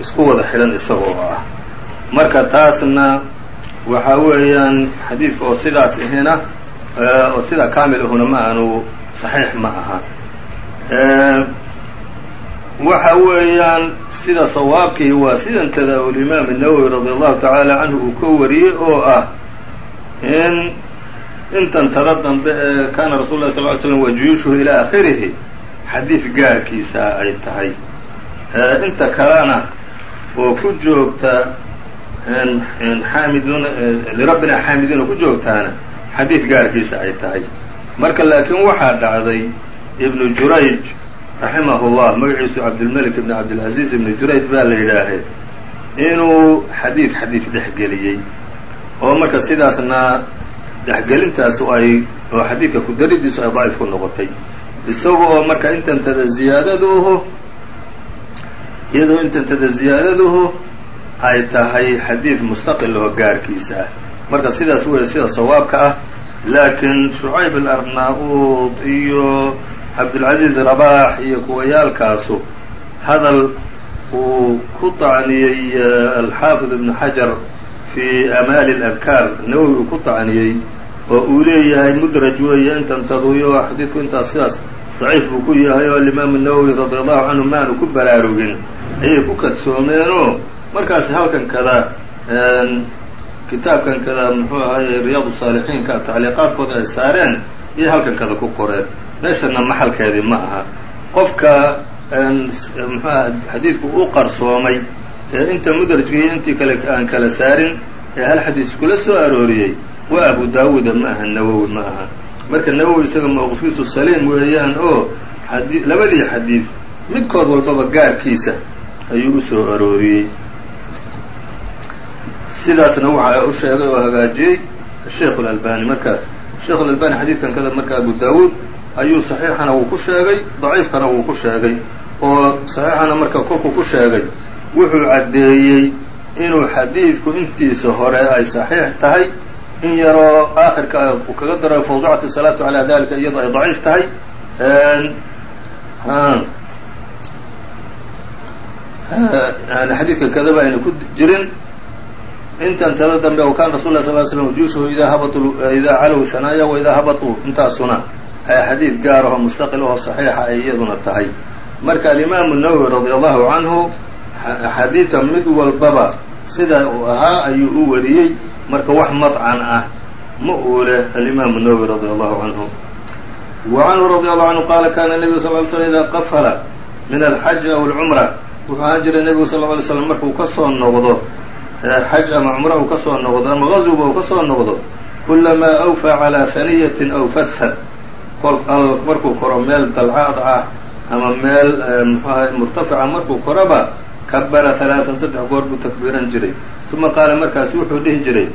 isku wada xidhan isagoo ah. Marka taasna waxa weeyaan xadiidka oo sidaas ahina oo sidaa kaamil ahuna ma aanu saxiix ma aha. Waxa weeyaan sida sawaabkii waa sidantada ulimaam الnawowi radi allahu tacaala canhu uu ka wariyey oo ah in intan tada dambe ee rasul lah sal ly slm wajuyuushuhu ilaa akhirihi xadiid gaarkiisa ay tahay. Inta kalena oo ku joogta xaamiduuna lirabbina xaamiduuna ku joogtaana xadiid gaarkiisa ay tahay. Marka laakiin waxaa dhacday ibnu jurayj raximah اllah magaciisu cabdilmelik ibn cabdilcaziiz ibnu jurayj baa la yidhaahee inuu xadiid xadiid dhexgeliyey. Oo marka sidaasna dhexgelintaas ay oo xadiidka ku daridiisu ay daciif ku noqotay isaga oo marka intantada ziyaadaduhu iyadoo intantada ziyaadaduhu ay tahay xadiid mustaqil oo gaarkiisa ah. Marka sidaas weeye sida sawaabka ah laakiin shucayb alarnaa-uud iyo cabdilcaziiz rabaax iyo kuwayaalkaasu hadal uu ku tacniyey eh, alxaafid ibnu xajar fii amaali aladkaar nawowi uu ku tacniyey oo uu leeyahay mudraj weeye intan taduyo xadiidku intaas sidaas daciif buu ku yahay oo alimaamu nawowi radi allahu canhu maanu ku baraarugin ayay ku kadsoomeenoo markaas halkan kada kitaabkan kada muxuu ahaye riyaad saalixiinka tacliiqaadkooda ay saareen iyo halkan kada ku qoreen. Meeshana maxalkeedii ma aha. Qofka mxuaha xadiidku u qarsoomay ee inta mudrajka iyo intii kale aan kala saarin ee hal xadiis kula soo arooriyey waa abu daawuda ma aha nawowi ma aha. Marka nawowi isaga mawquufkiisu saliim weeyaan oo labadii xadiid midkood walbaba gaarkiisa ayuu u soo arooriyey. Sidaasna waxa u sheegay oo hagaajiyey sheikhu lalbani markaas sheikhu lalbani xadiidkan kada marka abu daawuud ayuu saxiixana wuu ku sheegay daciifkana wuu ku sheegay. Oo saxiixana marka kolkuu ku sheegay wuxuu caddeeyey inuu xadiidku intiisa hore ay saxiix tahay in yaroo aakhirka uu kaga daro fawducat الsalaatu calaa dalika iyadoo ay daciif tahay yani xadiidka kadaba ayna ku jirin. Intan tada dambe wa kana rasul lah sal slm juushu idaa habatu idaa calow hanaaya wa idaa habatuu intaasuna xadiid gaar ahoo mustaqil ahoo saxiixa ay iyaduna tahay. Marka alimaamu nawowi radi allahu canhu xadiidka mid walbaba sida uu ahaa ayuu u wariyey marka wax madcan ah ma uu leh alimaamu nawowi radi allahu canhu wa canhu radi allahu canhu qaala kana nebigu sal ly slm ida qafala min alxaji aw alcumra wuxuu ahaan jiray nebigu sal ly slam markuu ka soo noqdo xaj ama cumro uu ka soo noqdo ama gazwba uu ka soo noqdo kulamaa awfaa calaa faniyatin aw fadfad. Kol markuu koro meel dalcaad ah ama meel mxuaha murtafica markuu koraba kabara halaaan saddex goor buu takbiiran jiray. Uma qaala markaas wuxuu dhihi jiray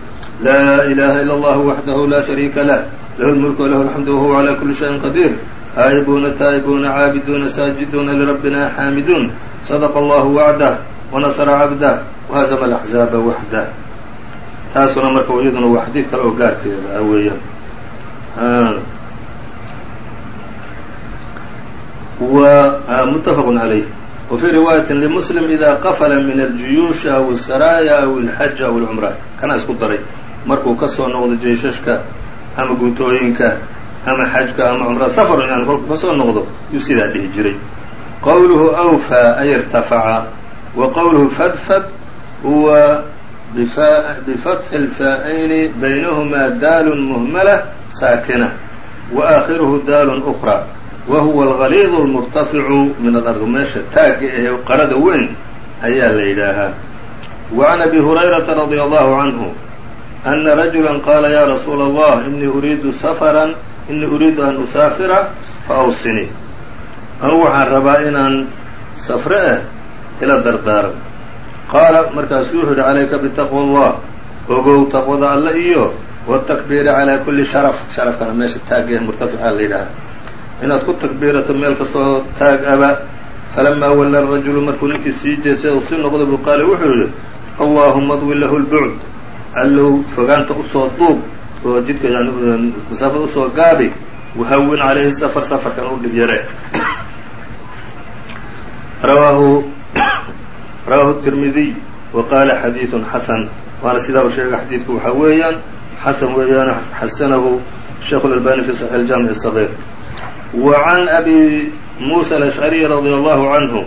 laa ilaha ila allahu waxdahu laa shariika lah lahu lmulku walahu alxamdu wahuwa calaa kuli shayin qadiir aa'ibuuna taa'ibuuna caabiduuna saajiduuna lirabbina xaamiduun sadaqa allahu wacdah wanasra cabdah wahazama alaxzaaba waxdah taasuna marka iyaduna waa xadiid kale oo gaarkeeda ah weeyaan. Wa mutafaq عalayh wfii riwaayati lmuslim ida qafla min aljuyuushi aw isaraaya aw ilxaji aw ilcumra kanaa isku daray markuu ka soo noqdo jeeshashka ama guutooyinka ama xajka ama cumrada safarun yani kolkuu ka soo noqdo yuu sidaa dhihi jiray qowluhu awfaa ay irtafaca wa qowluhu fadfad huwa bifatxi lfaa'ayni baynahumaa daalun muhmala saakina wa aakhiruhu daalun ukra wa huwa algaliid اlmurtaficu min alardi meesha taagga ee qarada weyn ayaa la yidhaahaa wa can abi hurayrata radia allahu canhu ana rajula qaala ya rasuula allah inii uriidu safaran inii uriidu an usaafira fa awsinii anugu waxaan rabaa inaan safre eh ila dardaaro qaala markaasuu wuxuu yihi calayka bitaqwa allah ogow taqwada alle iyo watakbiiri calaa kulli sharaf sharafkana meesha taagga ee murtafica la yidhaaha inaad ku takbiirato meel kastoo taag aba. Falamaa walla rajulu markuu ninkii sii jeedsay uu sii noqda buu qaale wuxuu yidhi allahuma adwi lahu lbucd allow fogaanta u soo duub oo jidka yani masaafada u soo gaabi wahawin calayhi safar safarkan u dhib yare. Rawaahu rawaahu tirmidiy waqaala xadiidun xasan. Waana sidaa u sheegay xadiidku waxaa weeyaan xasan weeyaan xasanahu sheikhu lalbani fi saxiix jaamic sagiir wa can abi musa alashcariy radi allahu canhu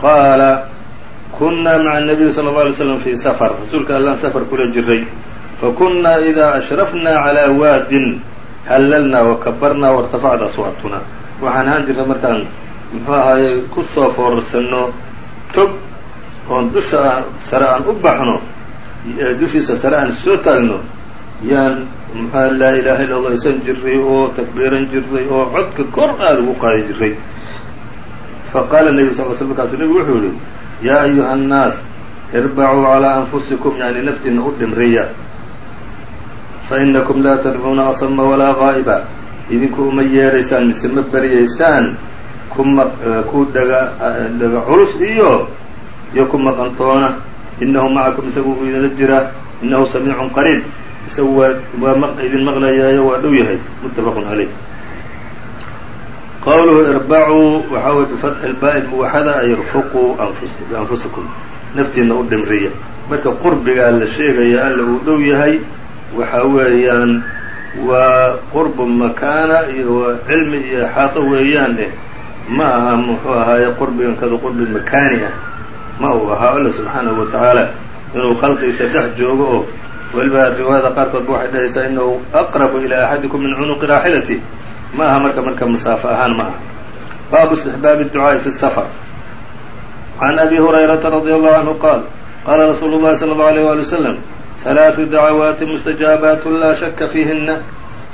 qaala kunaa maca الnabiy salى اlه alay slam fi safar rasuulka allaan safar kula jiray fakunaa idaa ashrafnaa calىa waadin hallalnaa wakabarnaa waاrtafacda aswaatuna waxaan ahaan jirnay markaan muxuu ahaaye ku soo foorarsanno tog oon dusha sare aan u baxno dushiisa sare aan soo taagno yaan muxua laa ilaaha illa allah isan jiray oo takbiiran jiray oo codka kor aada ugu qaadi jiray? Faqaala nebi sal sl markaasu nebigu wuxuu yihi yaa ayuha annaas irbacuu calaa anfusikum yani naftiina u dhimriya. Fainakum laa tadcuuna asama walaa gaa'iba idinku uma yeedhaysaan mise ma beryaysaan kuma ku dhaga dhaga culus iyo iyo ku maqantoona inahu macakum isagu idinla jiraa inahu samiicun qariib isagu waa idin maqlayaayo waa dhow yahay muttafaqun caleyh qowluhu irbacuu waxaa weye bifatxi lbaa'i muwaxada ay irfuquu anfusakum. Naftiina u dhimriya marka qurbigaa la sheegaya alla uu dhow yahay waxa weeyaan waa qurbu makaana iyo cilmi iyo xaato weeyaan eh. Ma aha muxuu ahaaye qurbigan kadu qurbi makaani ah. Ma uu ahaa alla subxaanahu wa tacaala inuu khalqiisa dhex joogo oo weliba riwaayada qaarkoodba waxay dhahaysaa inahu aqrabu ilaa axadikum min cunuqi raaxilati ma aha marka marka masaafo ahaan ma aha baabu istixbaabi الducaaءi fi الsafar can abi hurayrata radi allahu canhu qaal qaala rasuulu اllahi salى اllahu alيyh wali waslm halaaثu dacawaati mustajaabaat laa shaka fiihina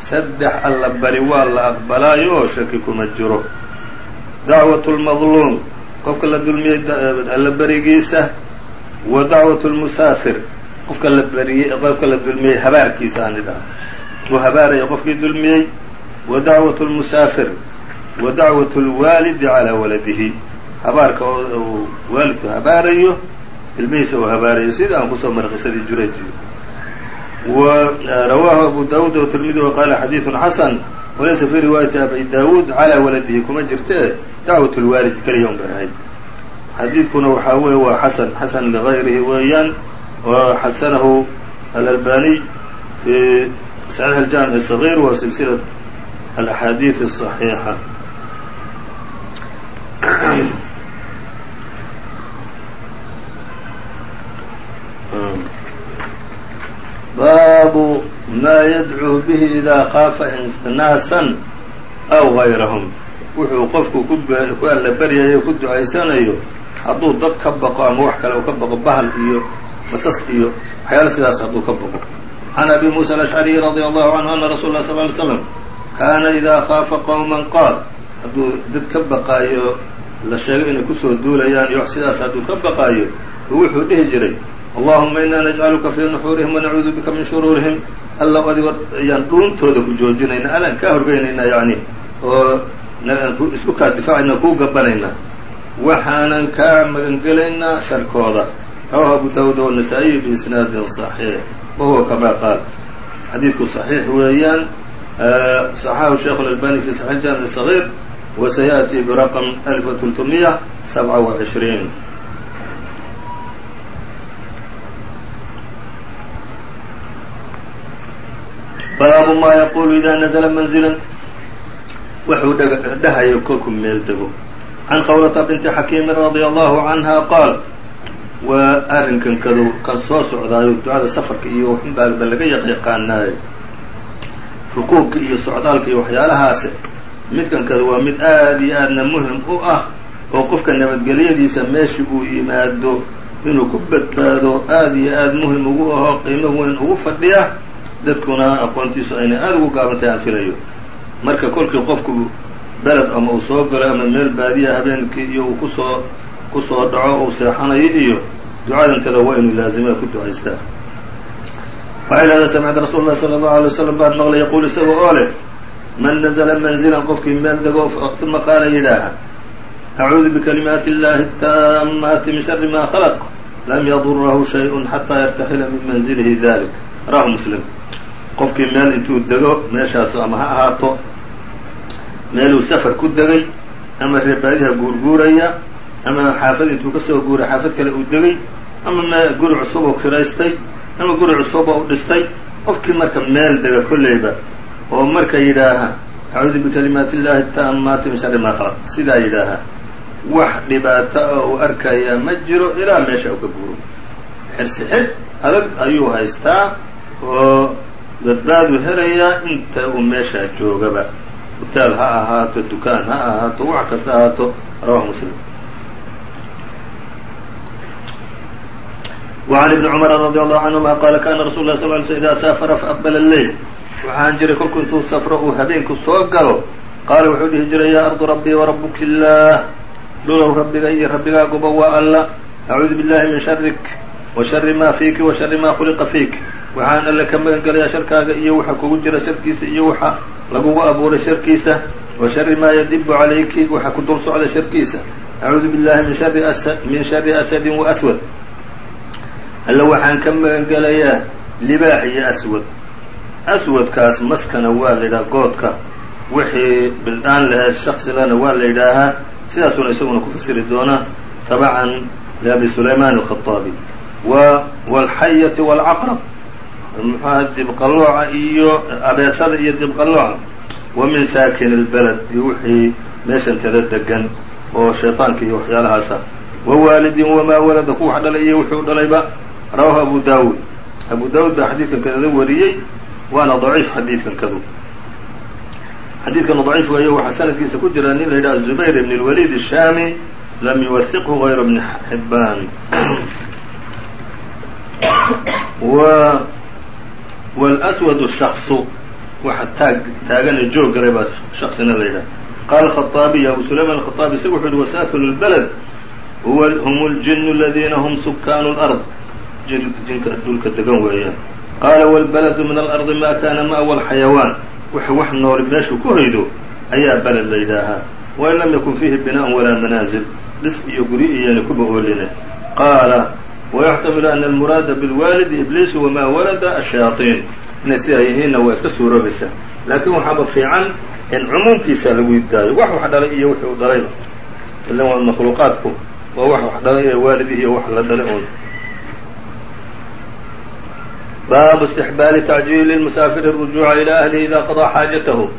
saddex alla bari waa la aqbalaayo oo shaki kuma jiro dacwaة اlmadluum qofka la dulmiyey alla berigiisa wa dacwaة اlmusaafir qofka la beriyey qofka la dulmiyey habaarkiisa aan idhaha. Uu habaaraya qofkii dulmiyey wa dacwat lmusaafir wa dacwat lwaalidi calaa waladihi. Habaarka uu waalidku habaarayo ilmihiisa uu habaarayo sida aan ku soo maray qisadii jurayjiyo eh, rawaahu abu daawuud o tirmidi wa qaala xadiidun xasan walaysa fii riwaayati abi daawuud calaa waladihi. Kuma jirtee dacwat lwaalid keliya un bay ahayd. Xadiidkuna waxaa weeye waa xasan xasan ligayrihi weeyaan wa xasanahu alalbaniy fii saxiix aljamic sagiir wa silsilat alaxaadiid asaxiixa baabu maa yadcuu bihi idaa qaafa naasan aw gayrahum wuxuu qofku ku alla baryaya ku ducaysanayo hadduu dad ka baqo ama wax kale u ka baqo bahal iyo basas iyo waxyaala sidaas hadduu ka baqo can abi muusa alashcariyi radia allahu canhu ana rasul lah sal ly slam kaana idaa khaafa qowman qaal. Hadduu dad ka baqaayo la sheegay inay ku soo duulayaan iyo wax sidaas hadduu ka baqaayo wuxuu dhihi jiray allahuma inaa najcaluka fii nuxuurihim wanacuudu bika min shuruurihim. Alla adigo ayaan dhuuntooda ku joojinayna alaan kaa horgeynaynaa yani oo isku kaa difaacayna kuu gabanaynaa waxaanan kaa magangelaynaa sharkooda rawahu abu daawuud wanasaa-iy biisnaadin صaxiix wahuwa kamaa qaal xadiidku صaxiix weeyaan صaxaxu sheikh اlalbani fi saxiix jaamic صغيir wasayaأti biraqm alf وتلتمiya sabca وعشhriin baabu ma yaqulu ida nazla manzila wuxuu dhahayo kolku meel dego can qawlata binti xakiimi radia allahu canha qaal waa arrinkan kadu kan soo socdaayo ducada safarka iyo waxunbaaba laga yaqyaqaanaayo rukuubka iyo socdaalka iyo waxyaalahaase midkan kadu waa mid aad iyo aadna muhiim u ah oo qofka nabadgelyadiisa meesha uu yimaado inuu ku badbaado aad iyo aad muhiim ugu aho qiimo weyn ugu fadhiya dadkuna aqoontiisu aynay aada ugu gaabantay aan filayo. Marka kolkii qofku beled ama uu soo galo ama meel baadiya habeenkii iyo uu ku soo ku soo dhaco uu seexanayo iyo ducadan kada waa inuu laazima ku ducaystaa waxay lahdaa samicad rasuul lah sala allahu alay wasalam baan maqlay yaquul isagoo oo leh man nazla manzilan qofkii meel dego uma qaala yidhaaha acuudu bikalimaati اllahi اtaamaati min shari ma khalq lam yadurahu shay-un xataa yartaxila min manzilihi dalik rahu muslim. Qofkii meel intuu dego meeshaas ama ha ahaato meeluu safar ku degay ama reebaadiha guurguuraya ama xaafad intuu ka soo guuray xaafad kale uu degay ama m guri cusub kiraystay ama guri cusub u dhistay qofkii marka meel dega kolleyba oo marka yidhaaha acuudu bikalimaati illahi taamaati min shari maa khalaq. Sidaa yidhaaha wax dhibaato oo uu arkayaa ma jiro ilaa meesha u ka guuro. Xirsi xid adag ayuu haystaa oo badbaadu helayaa inta uu meeshaa joogaba. Hutaal ha ahaato dukaan ha ahaato wax kasta ahaato rawahu muslim وعn iبn cmr radي allahu canهuma qaala kana rasul lah sl ly slm ida saafara faaqbala اleyl waxaan jiray kolku intuu safro uu habeenku soo galo qaala wuxuu dhihi jiray yaa ardu rabbii warabuki illaah dhulow rabbiga iyo rabbigaaguba waa alla acuudu billahi min sharik wa shari ma fiiki wa shari ma khuliqa fiik waxaan alle ka magan gelayaa sharkaaga iyo waxa kugu jira sharkiisa iyo waxa lagugu abuuray sharkiisa wa shari maa yadibu calayki waxa ku dul socda sharkiisa acuudu billahi min shari min shari asadin wa aswad alle waxaan ka magangelayaa libaax iyo aswad. Aswadkaas maskana waa la yidhaha goodka. Wixii bildhaan laheed shaksilana waa la yidhaahaa. Sidaasuna isaguna ku fasiri doonaa tabacan liabi sulaymaan alkhaaabi wa walxayati walcaqrab muxuaha dibqallooca iyo abeesada iyo dibqalooca wa min saakin albaled iyo wixii meeshantada degan oo shaytaanka iyo waxyaalahaasa ah. wa waalidin wamaa walada. Ku wax dhalay iyo wuxuu dhalayba rawahu abu daawuud abu daawuud baa xadiidkan kada wariyey waana daciif xadiidkan kadu xadiidkana daciif weeye waxaa sanadkiisa ku jira nin la yidhaha zubayr ibn اlwalid الshami lam yuwasiqhu غayr bni xibaan wاlأswad الshakصu waxa taag taagana joog galay baa shaksina la yidhaha qaala khaطaabiy abu sulayman aلkhaطaabi isagu wuxu uhi wasaakinu اlbeled huwa hm اljin اladina hm sukaanu اlأrض jinka dhulka degan weeyaan qaala wاlbaladu min alardi ma kana ma'wa اlxayawaan wix wax nooli meeshuu ku hoydo ayaa beled la yidhaahaa wain lam yakun fiihi bina'un walaa manaazil dhis iyo guryo iyana kuba ooline qaala wayaxtamilu ana almuraada bilwaalidi ibliisu wamaa walada ashayaaطiin inay sidaa yihiinna waa iska suuroobaysaa laakiin waxaaba fiican in cumuumkiisa lagu daayo wax wax dhalay iyo wuxuu dhalayba ilan waa makhluuqaadku waa wax wax dhalay ee waalidih iyo wax la dhalay un باب استحبال تعجيل المسافر الرجوع ilaa ahlihi idaa قضى حاجته.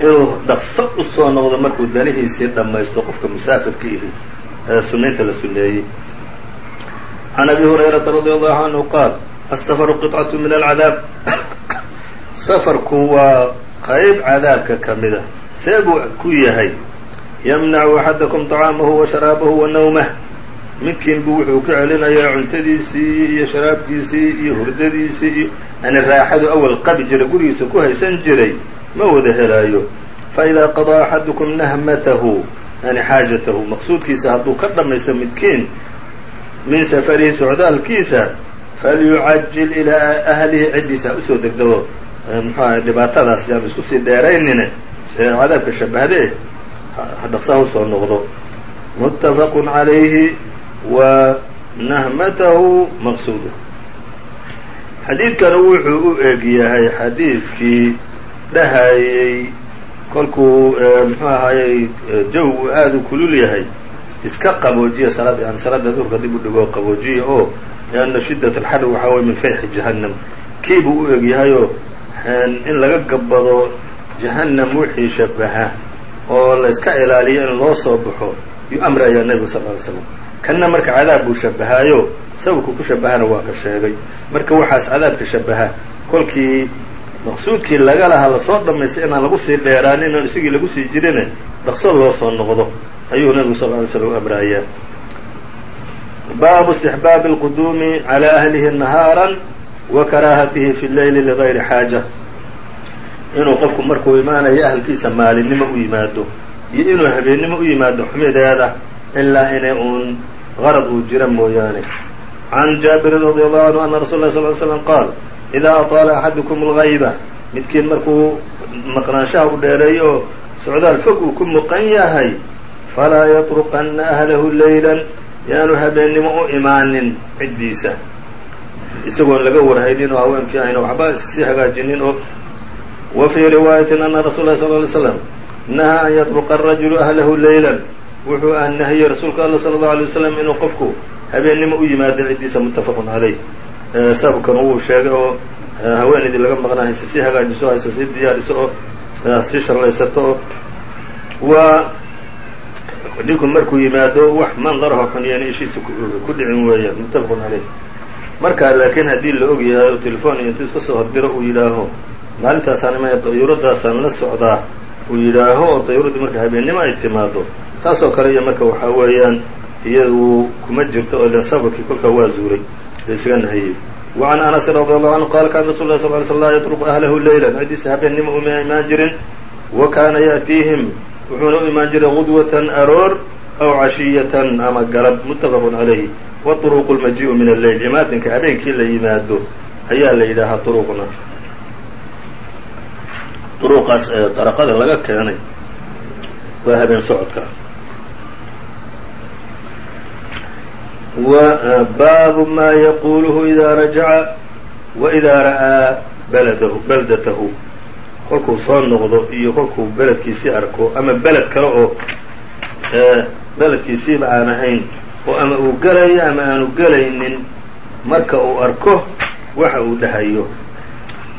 inuu dhaqso u soo noqdo markuu danihiisii dhammaysto qofka musaafirka ihi ee sunnaynta la sunneeyey can abi hurayrata radi allahu canhu qaal asafaru qiطcatu min alcadaab safarku waa qayb cadaabka ka mida see buu ku yahay yamnacu axadakum طacaamahu wa sharaabahu midkiin buu wuxuu ka celinayaa cuntadiisii iyo sharaabkiisii iyo hurdadiisii iyo yani raaxadu awal qabi jiray gurigiisa ku haysan jiray ma wada helaayo. Faidaa qadaa axadukum nahmatahu yani xaajatahu maqsuudkiisa hadduu ka dhammaysto midkiin min safarihi socdaalkiisa falyucajil ilaa ahlihi ciddiisa ha u soo degdego. Muxuaha dhibaatadaas yaan isku sii dheeraynine. Ee cadaabka shabahde ha dhaqsaha u soo noqdo. Muttafaqun calayhi wa nahmatahu maqsuudu xadiidkana wuxuu u eg yahay xadiidkii dhahayey kolkuu muxuu ahaayey jawgu aada u kulul yahay iska qaboojiya salaada yani salaada duhurka dib u dhigoo qaboojiya oo lianna shiddat alxar waxaa weye min fayxi jahannam kii buu u eg yahayoo in laga gabbado jahannam wixii shabaha oo la iska ilaaliyo in loo soo baxo yuu amrayaa nebigu sal ly slam kanna marka cadaab buu shabahaayo sababku ku shabahana waa ka sheegay. Marka waxaas cadaabka shabaha kolkii maqsuudkii laga lahaa la soo dhammaystay inaan lagu sii dheeraanin oon isigii lagu sii jirine dhaqso loo soo noqdo ayuu nebigu sal ly slam u amrayaa baabu istixbaabi اlquduumi calى ahlihi nahaaran wa karaahatihi fi leyli ligayri xaaja. Inuu qofku markuu imaanayo ahalkiisa maalinimo u yimaado iyo inuu habeennimo u yimaado xumideeda ilaa inay uun garad uu jira mooyaane can jaabirin radi allahu canhu ana rasul lah sal slam qaal idaa ataala axadukum algayba midkiin markuu maqnaanshaha u dheereeyo oo socdaal fog uu ku muqan yahay falaa yatruqanna ahlahu leylan yaanu habeennimo u imaanin ciddiisa isagoon laga warhaynin oo haweenkii ayna waxba sii hagaajinin oo wa fii riwaayatin ana rasul lah sal ly slam nahaa an yatruqa arajulu ahlahu leylan wuxuu ah nahiyey rasuulka alla sala allahu alay wasalam inuu qofku habeennimo u yimaado ciddiisa muttafaqun caleyh sababkan wuu sheegay oo haweenaydii laga maqnaa hayse sii hagaajiso hayse sii diyaariso oo sii shallaysato oo. Waa ninku markuu yimaado wax mandaraho xuniyeen ishiisa ku dhicin weeyaan muttafaqun caleyh marka laakiin haddii la og yahay oo telefoon iyo intuu iska soo hordiro uu yidhaaho maalintaasaan imaya dayuuradaasaan la socdaa uu yidhaaho oo dayuuraddii marka habeennimo ay timaado taasoo kale iyo marka waxaa weeyaan iyadu kuma jirto oo ilan sabarkii kolkaa waa zuulay la isaga nahiyey wa can anasin radi allahu canhu qaala kana rasul lah sal ly sl laa yatruqu ahlahu leylan ciddiisa habeennimo uma imaan jirin. Wa kaana ya'tiihim wuxuuna u imaan jiray gudwatan aroor aw cashiyatan ama galab muttafaqun calayhi wa turuqu lmajii'u min alleyl imaatinka habeenkii la yimaado ayaa la yidhaahaa turuqna duruqaas ee daraqada laga keenay waa habeen socodka baabu ma yaquluhu ida rajaca wa idaa ra'aa baldatahu kolkuu soo noqdo iyo kolkuu beledkiisii arko ama beled kale oo beledkiisiiba aan ahayn oo ama uu gelayo ama aanu gelaynin marka uu arko waxa uu dhahayo.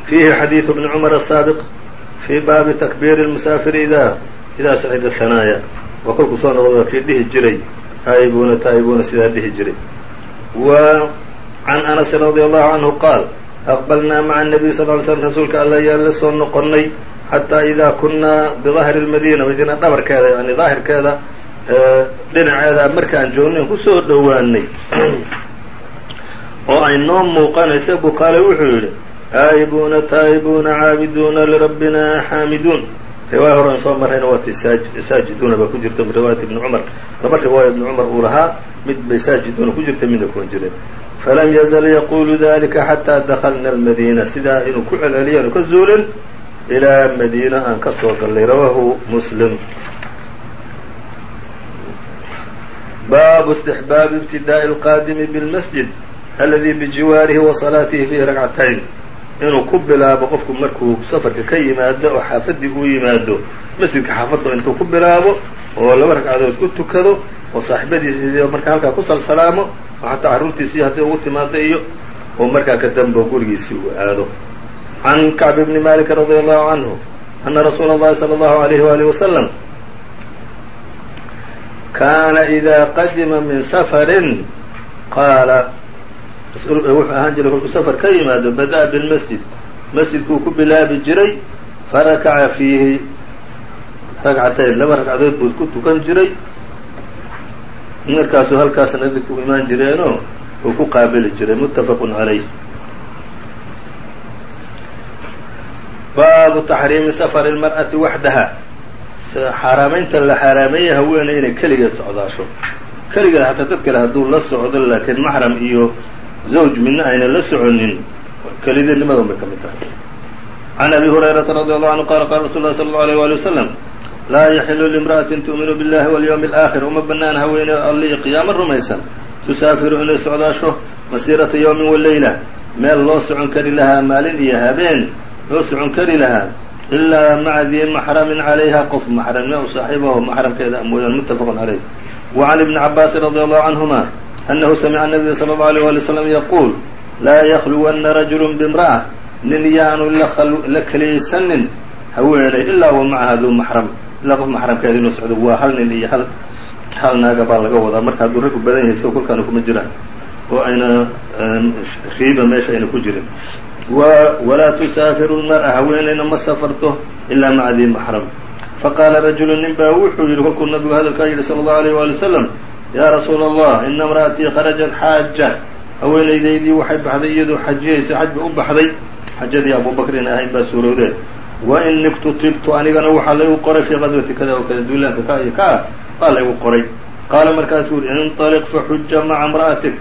Fiihi xadiidu bni cumar asaabiq fii baabi takbiiri lmusaafiri idaa idaa sacida hanaaya waa kolkuu soo noqdo kii dhihi jiray taa'ibuna taa'ibuna sidaa dhihi jiray. Wa can anasin radi allahu canhu qaal aqbalnaa maca nabiy sal ly slm rasuulka alla ayaan la soo noqonnay xataa idaa kunnaa bidahiri lmadiina madiina dhabarkeeda yani daahirkeeda dhinaceeda markaan joognayn ku soo dhowaanay [CLEARS THROAT] oo ay noo muuqanaysa buu qaale wuxuu yidhi taa'ibuuna taa'ibuuna caabiduuna lirabbina xaamiduun riwaaya horan soo marrayna waa ti saajiduuna baa ku jirta min riwaayat ibni cumar. Laba riwaaya ibni cumar uu lahaa mid bay saajiduuna ku jirta midna kuwan jireen falam yazal yaqulu dalika xataa dakalna almadiina sidaa inuu ku celceliyo anu ka zuulin ilaa madiina aan ka soo gallay rawaahu muslim. Baabu istixbaabi ibtidaa'i alqaadimi bilmasjid aladi bijiwaarihi wa salaatihi fiihi ragcatayn inuu ku bilaabo qofku markuu safarka ka yimaado oo xaafaddii uu yimaado masjidka xaafadda intuu ku bilaabo oo laba ragcadood ku tukado oo saaxiibadiisi markaa halkaa ku salsalaamo oo xataa carruurtiisii haddii ugu timaado iyo oo markaa ka dambo gurigiisii uu aado can kacb bni malik radi allahu canhu ana rasuula اllahi salى اllahu alayhi waalih wasalam kaana ida qadima min safarin qaala wuxuu ahaan jiray kolkuu safar ka yimaado bada'a bilmasjid masjidkuu ku bilaabi jiray farakaca fiihi. Ragcatayn laba ragcadood buu ku tukan jiray. Markaasuu halkaasna dadku u imaan jireenoo uu ku qaabili jiray. Muttafaqun calayh baabu taxriimi safari اlmar'ati waxdaha xaaraamaynta la xaaraameeyey haweeney inay keligeed socdaasho. Keligeed hataa dad kale hadduu la socdo laakiin maxram iyo zawj midna ayna la soconin kelideednimadan bay ka mid tahay can abi hurayrata radi allahu canhu qala qala rasul lah sala allau alيyh wali wasalam laa yaxilu limra'atin tu'minu biاllahi walyawmi alaakhir uma bannaan haweeney allihi qiyaamo rumaysan tusaafiru inay socdaasho masiirata yowmin waleyla meel loo socon kari lahaa maalin iyo habeen loo socon kari lahaa ilaa maca dii maxramin calayha qof maxramnimo u saaxiibaho maxramkeeda mooyaan muttafaqun caleyh wa can ibni cabaasin radi allahu canhuma annahu samica nabiya sala allau alيyh wali wslam yaquul laa yakluwanna rajulu bimra'a nin yaanu la keliyaysanin haweeney ilaa wa macaha duu maxram ilaa qof maxramkeeda inuu socdo waa hal nin iyo hal hal naaga baa laga wadaa marka hadduu raggu badan yahay soo kolkaana kuma jiraan oo ayna riiba meesha ayna ku jirin walaa tusaafiru lmar'a haweeneyna ma safarto ilaa maca dii maxram faqaala rajulu nin baa wuxuu yidhi kolkuu nabigu hadalkaa yidhi sala allahu alayh waali wasalam yaa rasuula allah ina imra'atii kharajat xaaja haweenaydaydii waxay baxday iyadoo xajiyaysa xaj ba u baxday. Xajadii abubakrin ahayd baa suurowdee wa in niktutibtu anigana waxaa laygu qoray fii qaswati kada oo kada duulaanka ka iyo ka ah baa laygu qoray. Qaala markaasuu yidhi inطaliq faxuja maca imra'atik.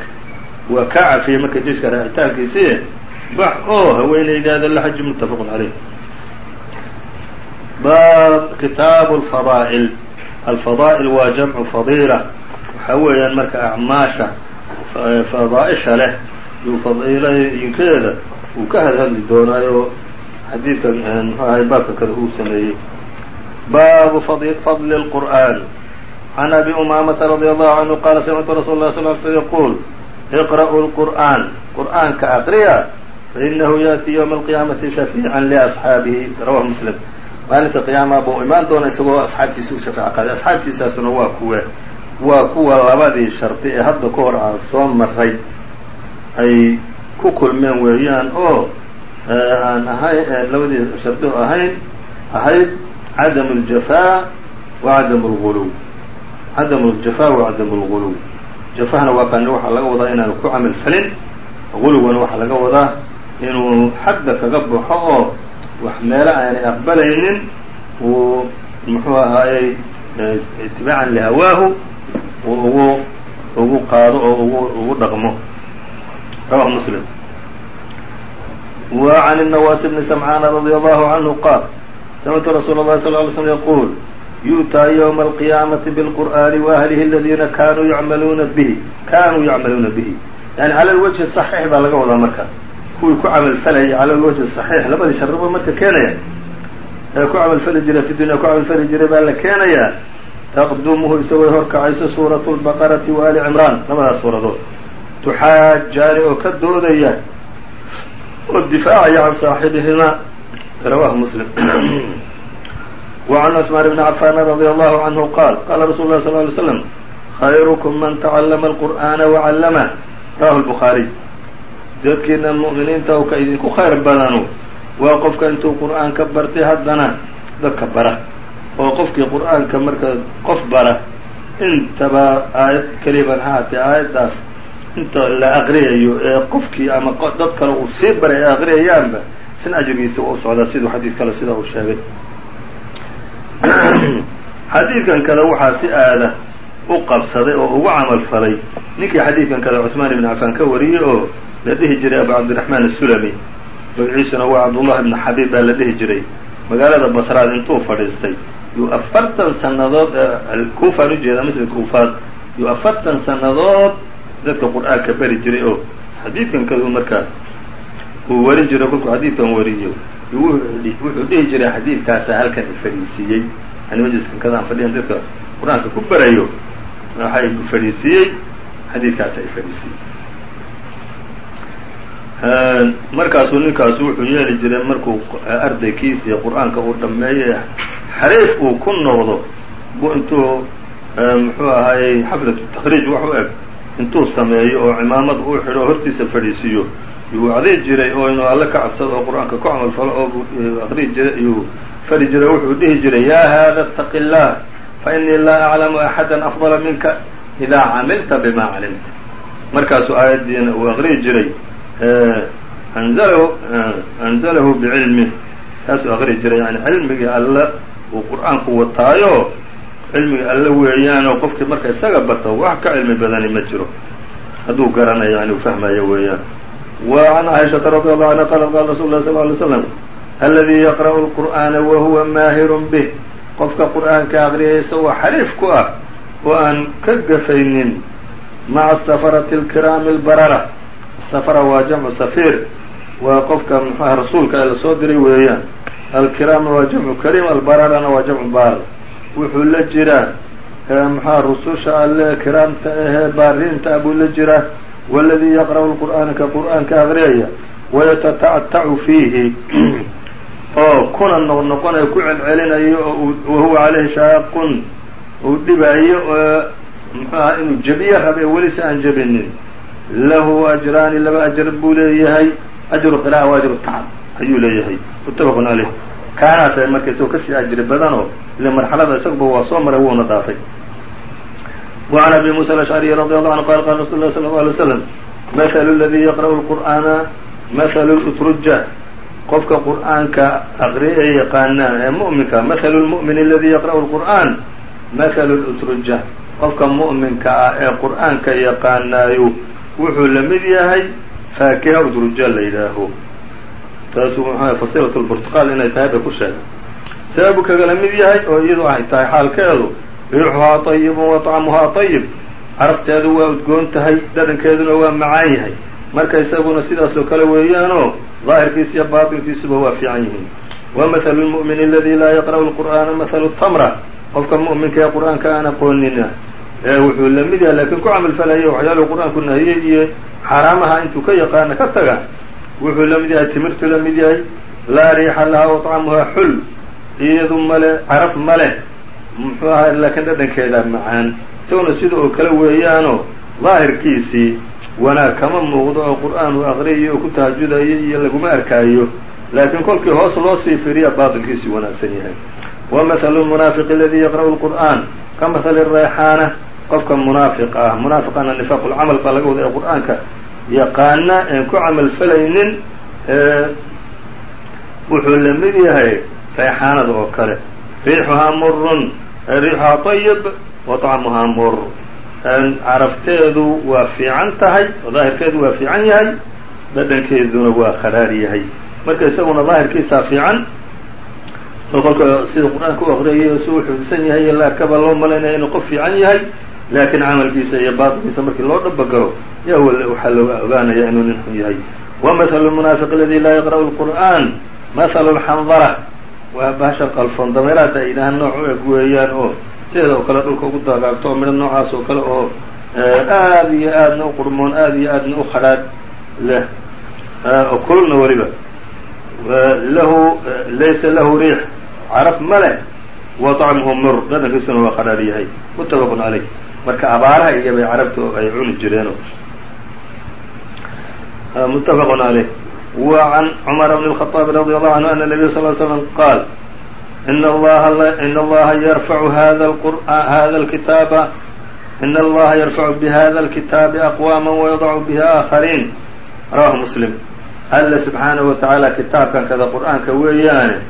Waa kaa cafiyey marka jeiska raacitaankiisii bax oo haweenaydaada la xaji muttafaqun caleyh kitaabu alfadaa'il alfadaa'il waa jamcu fadiila waxaa weeyaan marka acmaasha fadaaisha leh yuu fadiilooyinkeeda uu ka hadhadli doonaayo. Xadiidka mxuu ahay baabka kada uu sameeyey. Baabu fadli اlqur'an can abi umaamata radi allahu canhu qaala samictu rasul lah sal l sl yaquul iqra'uu lqur'aan qur'aanka aqriya fainahu yaأtii ywma alqiyaamati shafiican liasxaabihi rawahu muslim. Maalinta qiyaamaha buu imaan doona isagoo asxaabtiisa u shafeeco qaaday asxaabtiisaasuna waa kuwe waa kuwa labadii shardi ee hadda ka hor aan soo maray ay ku kulmeen weeyaan oo aan ahayn labadii shardi oo ahayn ahayd cadamu اljafaa wa cadamu اlguluw cadamu اljafaa wa cadamu اlguluw jafahna waa qani waxaa laga wadaa inaanu ku camal falin gulugana waxaa laga wadaa inuu xagga kaga baxo oo wax meelo aanay aqbalaynin uu muxuu ahaayey itibaacan lihawaahu uu ugu ugu qaado oo ugu ugu dhaqmo rawahu muslim wa can الnawaas bni samcaana radi allahu canhu qaal samictu rasuula اllahi sal ly slm yaquul yu'taa ywma alqiyaamati bilqur'ani waahlihi aladiina kanuu yacmaluuna bihi kanuu yacmaluuna bihi yani cala lwajhi صaxiix baa laga wadaa marka kuwii ku camalfalayay cala lwajhi صaxiix labadii shardiba marka keenaya ee ku camalfali jiray fi dunya ku camalfali jiray baa la keenayaa tqdumuhu isagooy horkacayso suuratu lbaqarati wa ali cimraan labadaas suuradood tuxaajaani oo ka doodaya oo difaacaya can saaxibihima rawaahu muslim wacan cusmaan bni cafaan radi allahu canhu qaal qaala rasulu lah sal lay slam khayrukum man tacallama alqur'aana wacallama rawahu lbukhaariy dadkiina mu'miniinta u ka idinku khayr badanu waa qofka intuu qur'aan ka bartay haddana dadka bara oo qofkii qur'aanka marka qof bara intaba aayad keliban ha haatee aayaddaas inta la aqriyayo ee qofkii ama dad kale uu sii baray ay aqriyayaanba sin ajrigiisa u socdaa siduu xadiid kale sida uu sheegay. [CLEARS THROAT] Xadiidkan kale waxaa si aada u qabsaday oo ugu camal falay. Ninkii xadiidkan kale cusmaan ibn cafaan ka wariyey oo la dhihi jiray abu cabdiraxmaan asulami magaciisuna waa cabdullahi ibnu xabiib baa la dhihi jiray. Magaalada basraad intuu fadhiistay yuu afartan sannadood kuufaan u jeedaa misl kuufaad yuu afartan sannadood dadka qur'aanka beri jiray oo xadiidkan kadu markaa uu warin jiray kolkuu xadiidkan wariyo wuxuu dhihi jiray xadiidkaasaa halkan ifadhiisiiyey yani majliskan kadaan fadhiyan dadka qur'aanka ku berayo waxay fadhiisiiyey xadiidkaasa ifadhiisiiyey markaasuu ninkaasu wuxuu yeeli jiray markuu ardaykiisii qur'aanka uu dhammeeyey xariif uu ku noqdo intuu muxuu ahaayey xafdatu takriij wax u eg intuu sameeyo oo cimaamad uu xidho oo hortiisa fadhiisiiyo yuu acdii jiray oo inuu alle ka cabsado oo qur'aanka ku camal falo oo eh, akrii jiray iyuu fadhi jiray oo wuxuu dhihi jiray yaa haada اtaqi اllah fainii laa aclamu axada afdala minka idaa camilta bima calimta. Markaasuu aayaddiina uu akrii jiray eh, anzalahu eh, bicilmi taasuu akrii jiray yani cilmigii alla uu qur'aanku wataayo cilmiga alle weeyaanoo qofkii marka isaga barta wax ka cilmi badani ma jiro. Hadduu garanayo yani fahmayo weeyaan. Wa can caaishata radi allahu anha qalat qala rasul lah sal ly slam aladii yaqra'u lqur'aana wahuwa maahirun bih. Qofka qur'aanka aqriyay isagoo xariif ku ah oo aan ka gafaynin maca safarati alkiraami albarara. Safara waa jamcu safiir waa qofka muxuaha rasuulka la soo diray weeyaan. Alkiraama waa jamcu kariim albararana waa jamcu baar wuxuu la jiraa muxuha rususha alle kiraamta ahee baariinta buu la jiraa. Waladii yaqra'u lqur'aana ka qur'aanka aqriyaya wayatata'atacu fiihi. Oo kuna noqnoqonayo ku celcelinayo oo wahuwa calayhi shaaqun. Uu dhibaayo oo muxuaha inuu jebiye rabe weli si aan jebinin. Lahu ajraani laba ajar buu leeyahay ajru qira'a wa ajru tacab ayuu leeyahay muttafaqun caleyh kaanaasa marka isagoo ka sii ajri badanoo ile marxalada isaguba waa soo maray wuuna dhaafay can abi muusa alashcariyi radi allahu anhu qala qala rasul lah sala allau alay slam mathalu ladii yaqra'u lqur'aana mathalu lutruja qofka qur'aanka aqriye ee yaqaanaa ee mu'minka mathalu lmu'min aladii yaqra'u lqur'aan mathalu lutruja qofka mu'minka ah ee qur'aanka yaqaanaayo wuxuu la mid yahay faakiha udurujaan la yidhaaho taasu muxuaha fasilat lburtuqaal inay tahay bay ku sheegay sababu kagala mid yahay oo iyadu ahay tahay xaalkeedu riixuhaa tayibun wa طacmuhaa tayib carafteedu waa udgoon tahay dhadhankeeduna waa macaan yahay marka isaguna sidaasoo kale weeyaanoo daahirkiisa iyo baatinkiisuba waa fiican yihiin wa mathalu lmu'mini aladii laa yaqra'u alqur'aana mathalu tamra qofka mu'minka ee qur'aanka aan aqoonina wuxuu la mid yahay laakiin ku camal falaya waxyaaluhu qur'aanku nahiyey iyo xaaraamaha intuu ka yaqaana ka taga. Wuxuu la mid yahay timirtu la mid yahay laa riixa laha waطcamuhaa xul iyadu male caraf male. Muxuu ahaa laakiin dhadhankeeda macaan. Isaguna sida oo kale weeyaanoo daahirkiisii wanaag kama muuqdo oo qur'aan uu aqriyayo oo ku tahajudayo iyo laguma arkaayo. Laakiin kolkii hoos loo sii firiya baatilkiisii wanaagsan yahay. Wa mathalu lmunaafiqi aladii yaqra'u lqur'aan ka mathali rayxaana qofka munaafiq ah. Munaafiqana nifaaq lcamal baa laga wada ee qur'aanka. Yaqaana een ku camal falaynin wuxuu la mid yahay rayxaanada oo kale. Riixuhaa murun riixuhaa طayib wa طacmuhaa mur. Carafteedu waa fiican tahay daahirkeedu waa fiican yahay dhadhankeeduna waa kharaar yahay. Marka isaguna daahirkiisaa fiican oo kolka sida qur'aanka u aqriyayo si uu xifdisan yahay iyo laakaba loo malaynaya inuu qof fiican yahay laakiin camalkiisa iyo baatilkiisa markii loo dhabagalo yaa waxaa looga ogaanaya inuu nin xun yahay. Wa mathalu lmunaafiq aladi laa yaqra'u lqur'aan mathalu lxandara waa bahasha qalfoon dameeraada ay yidhahaan nooc u eg weeyaan oo sideeda oo kale dhulka ugu dagaagto oo midho noocaas oo kale oo aada iyo aadna u qurmoon aada iyo aadna u khadhaadh leh oo kululna weliba lahu laysa lahu riix caraf ma leh wa طacmuhu mur dhadhankiisuna waa khadhaadh yahay. Muttafaqun caleyh marka abaaraha iyo bay carabta ay cuni jireeno muttafaqun caleyh wa can cumar bn الخaطaabi radi allahu canhu ana nabiy sal l slam qaal in allaha in allaha yarfacu hada hada lkitaaba in allaha yarfacu bihada اlkitaabi aqwaama wayadacu bihi aakhariin rawahu muslim alla subxaanahu wa tacaala kitaabkan kada qur'aanka weeyaane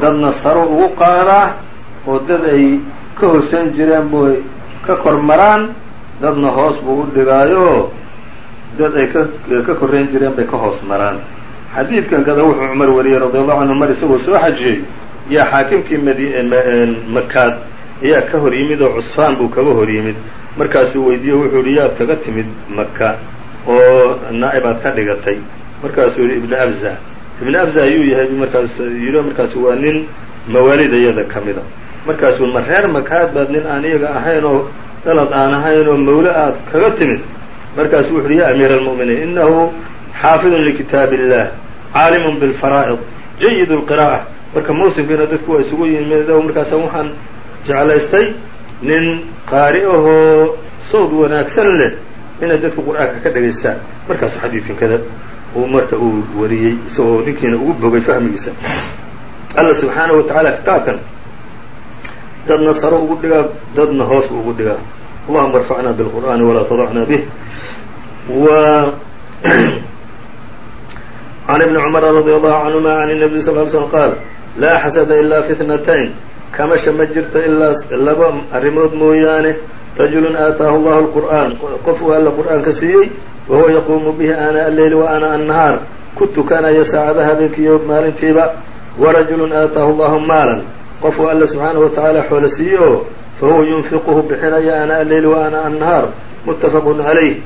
dadna saro ugu qaadaa oo dad ay ka hoseyn jireen buy ka kor maraan dadna hoos buu u dhigaayo dad ay ka korreyn jireen bay ka hoos maraan. Xadiidkan kada wuxuu cumar wariyey radi allahu canhu mar isagoo soo xajiyey. Yaa xaakimkii makaad ayaa ka hor yimid oo cusfaan buu kaga hor yimid. Markaasuu weydiiye wuxuu yihi yaad kaga timid maka oo naa'ibaad ka dhigatay. Markaasuu yihi ibnu abza. Ibnu abza ayuu yahay markaas yidhi markaasu waa nin mawaalidayada ka mida markaasuu ma reer makaad baad nin aan iyaga ahayn oo dhalad aan ahayn oo mawle aad kaga timid. Markaasu wuxu uhi ya amiira almu'miniin inahu xaafidun likitaab illah caalimun bilfaraa'id jayid lqira'a marka muusimkiina dadku waa isugu yimid markaasa waxaan jeclaystay nin qaari ahoo sawd wanaagsan leh inay dadku qur'aanka ka dhagaystaan markaasu xadiidkan kada uu marka uu wariyey isagoo ninkiina ugu bogay fahmigiisa. Alla subxaanahu wa tacaala kitaabkan dadna saro ugu dhigaa dadna hoos ugu dhigaa allahuma arfacna bilqur'aani walaa tadacna bih. W can [CLEARS THROAT] ibni cumara radi allahu canhuma can nabiy sal l slm qaal laa xasada ilaa fi tnatayn kamasha ma jirto ilaa laba arrimood mooyaane rajulu aataahu llahu lqur'aan qof uu alla qur'aanka siiyey wahuwa yaquumu bihi aanaa alleyli wa aanaa annahaar. Ku tukanaya saacadaha habeenkiiyo maalintiiba warajulu aataahu llahu maalan qof uu alla subxaanahu wa tacaala xoolo siiye oo fahuwa yunfiquhu bixinaya ana alleyli wa ana annahaar muttafaqun calayh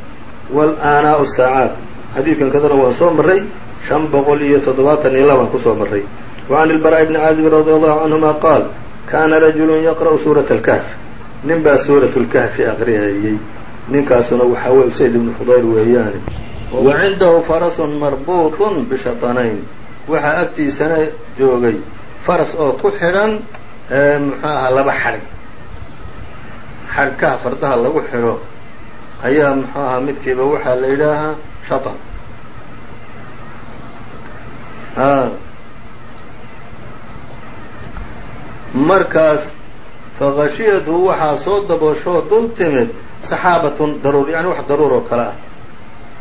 walaanaau saacaat xadiidkan kadana waan soo marray shan boqol iyo toddobaatan iyo labaan ku soo marray. Wa can ilbaraa'i bni caazibin radi allahu canhuma qaal kaana rajulu yaqra'u suurata alkahf. Nin baa suurat lkahfi aqriyayey ninkaasuna waxaa wey usayd ibnu fudayl weeyaane wa cindahu farasun marbuutun bishatanayn waxaa agtiisana joogay faras oo ku xidhan muxuu ahaa laba xadhig. Xadhkaha fardaha lagu xidho ayaa muxuu ahaa midkiiba waxaa la yidhaahaa shatan. Markaas faqashiyathu waxaa soo dabooshoo dul timid saxaabatun daruur yani wax daruur oo kale ah.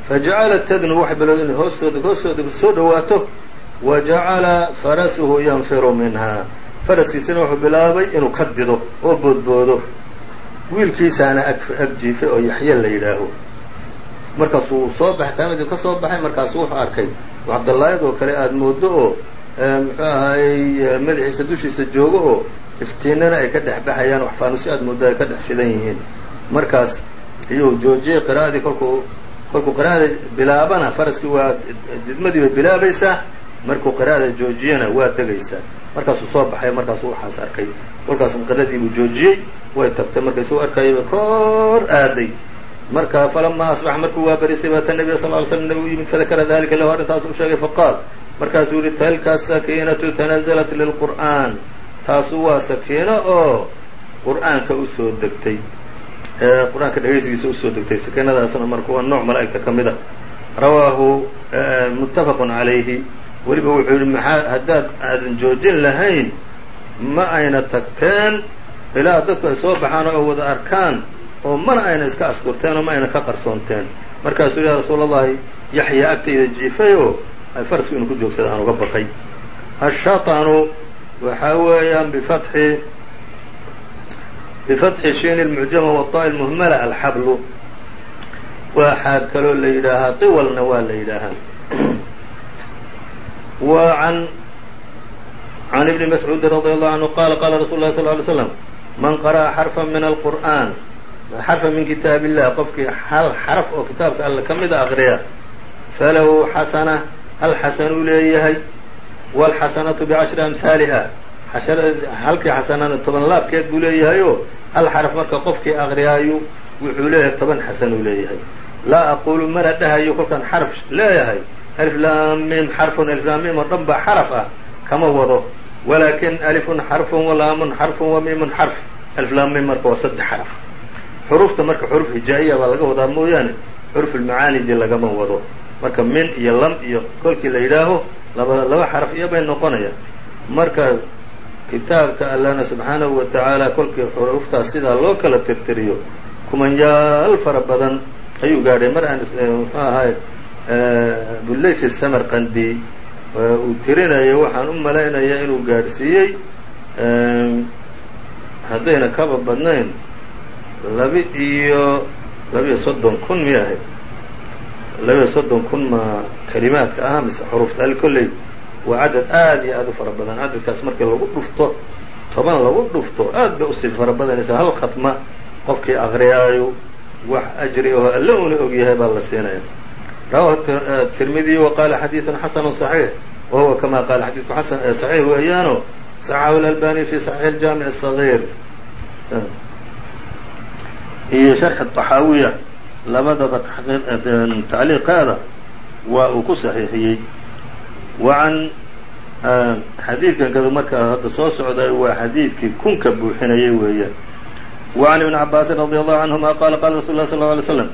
Fajacalat tadnu waxay bilowda inay hoostooda hoostooda soo dhowaato wa jacala farasuhu yanfiru minhaa faraskiisana wuxuu bilaabay inuu ka dido oo boodboodo wiilkiisaana ag jiifay oo yaxye la yidhaaho markaasuu soo baxay taamidii ka soo baxay markaasu wuxuu arkay cabdallaayad oo kale aada moodo oo muxuu ahaayey madaxiisa dushiisa joogo oo iftiinana ay ka dhex baxayaan wax faanusi aada moodo ay ka dhex fidan yihiin markaas iyuu joojiyey qira'adii kolkuu kolkuu qira'ada bilaabana faraskii waa didmadii bay bilaabaysaa markuu qira'ada joojiyana waa tegaysaa markaasuu soo baxay markaasuu waxaas arkay. Kolkaas qiradii buu joojiyey way tagtay. Markaysuu arkayaba kor aaday. Marka falamaa asbaxa markuu waa barisay baata nebiga sal ly slam nabigu yimid fadakara dalika lahu arrintaas u sheegay faqaal. Markaasuu yihi tilka sakiinatu tanazalat lilqur'aan. Taasu waa sakiino oo qur'aanka u soo degtay. Qur'aanka dhegaysigiisa u soo degtay. Sakiinadaasna marka waa nooc malaa'igta ka mid a. Rawaahu muttafaqun calayhi weliba wuxuu yihi maxaa haddaad aadan joojin lahayn ma ayna tagteen ilaa dadku ay soo baxaan oo wada arkaan oo mana ayna iska asturteen oo ma ayna ka qarsoonteen. Markaasuu ya rasuul allahi yaxya agtayda jiifayoo ay farasku inuu ku joogsada aan uga baqay. Ashatanu waxaa weeyaan bifatxi bifatxi shiin اlmucjama waطa'i lmuhmala alxablu. Waxaa kaloo la yidhaahaa tiwalna waa la yidhaahaa an can ibni mascuudi radi allahu canhu qala qala rasul lah sal ly slam man qara'a xarfa min alqur'an xarfa min kitaab illah qofkii hal xaraf oo kitaabka alle ka mida aqriya falahu xasana hal xasan uu leeyahay wاlxasanatu bicashri amhaaliha halkii xasanana toban laabkeed buu leeyahay oo hal xaraf marka qofkii aqriyaayu wuxuu leeyahay toban xasan uu leeyahay laa aqulu mana dhahayo kolkaan xaraf leeyahay aliflaamim xarfun aliflaamim oo dhan baa xaraf ah kama wado walaakin alifun xarfun walaamun xarfun wamiimun xarf aliflaamim marka waa saddex xaraf xurufta marka xuruf hijaa'iya baa laga wadaa mooyaane xuruf ulmacaanidii lagama wado marka min iyo lam iyo kolkii la yidhaaho laba laba xaraf iyo bay noqonayaan marka kitaabka allana subxaanahu wa tacaala kolkii xuruftaas sidaa loo kala tirtiriyo kumanyaal fara badan ayuu gaadhay mar aan muxuu bulaysh samarqandi uu tirinayo waxaan u malaynayaa inuu gaadhsiiyey haddayna kaba badnayn labi iyo labiyo soddon kun miya ahayd. Labiyo soddon kun ma kalimaadka ahaa mise xurufta al kolley waa cadad aada iyo aada u fara badan. Cadadkaas markii lagu dhufto toban lagu dhufto aad bay u sii fara badanaysaa hal khatma qofkii akriyaayo wax ajri oo alle una og yahay baa la siinaya rawahu tirmidiy wa qaala xadiiثun xasanu صaxiix wa huwa kama qaala xadiidku xasan صaxiix weeyaano صaxaxahu اlalbani fi صaxiix اjaamiع الصaغيir iyo sharxi طaxaawiya labadaba tacliiqeeda waa uu ku saxiixiyey wa can xadiidkan kadu markaa hadda soo socday waa xadiidkii kunka buuxinayay weeyaan wa can ibni cabaasin radi allahu canhuma qaala qaala rasul lah sal ه alay slam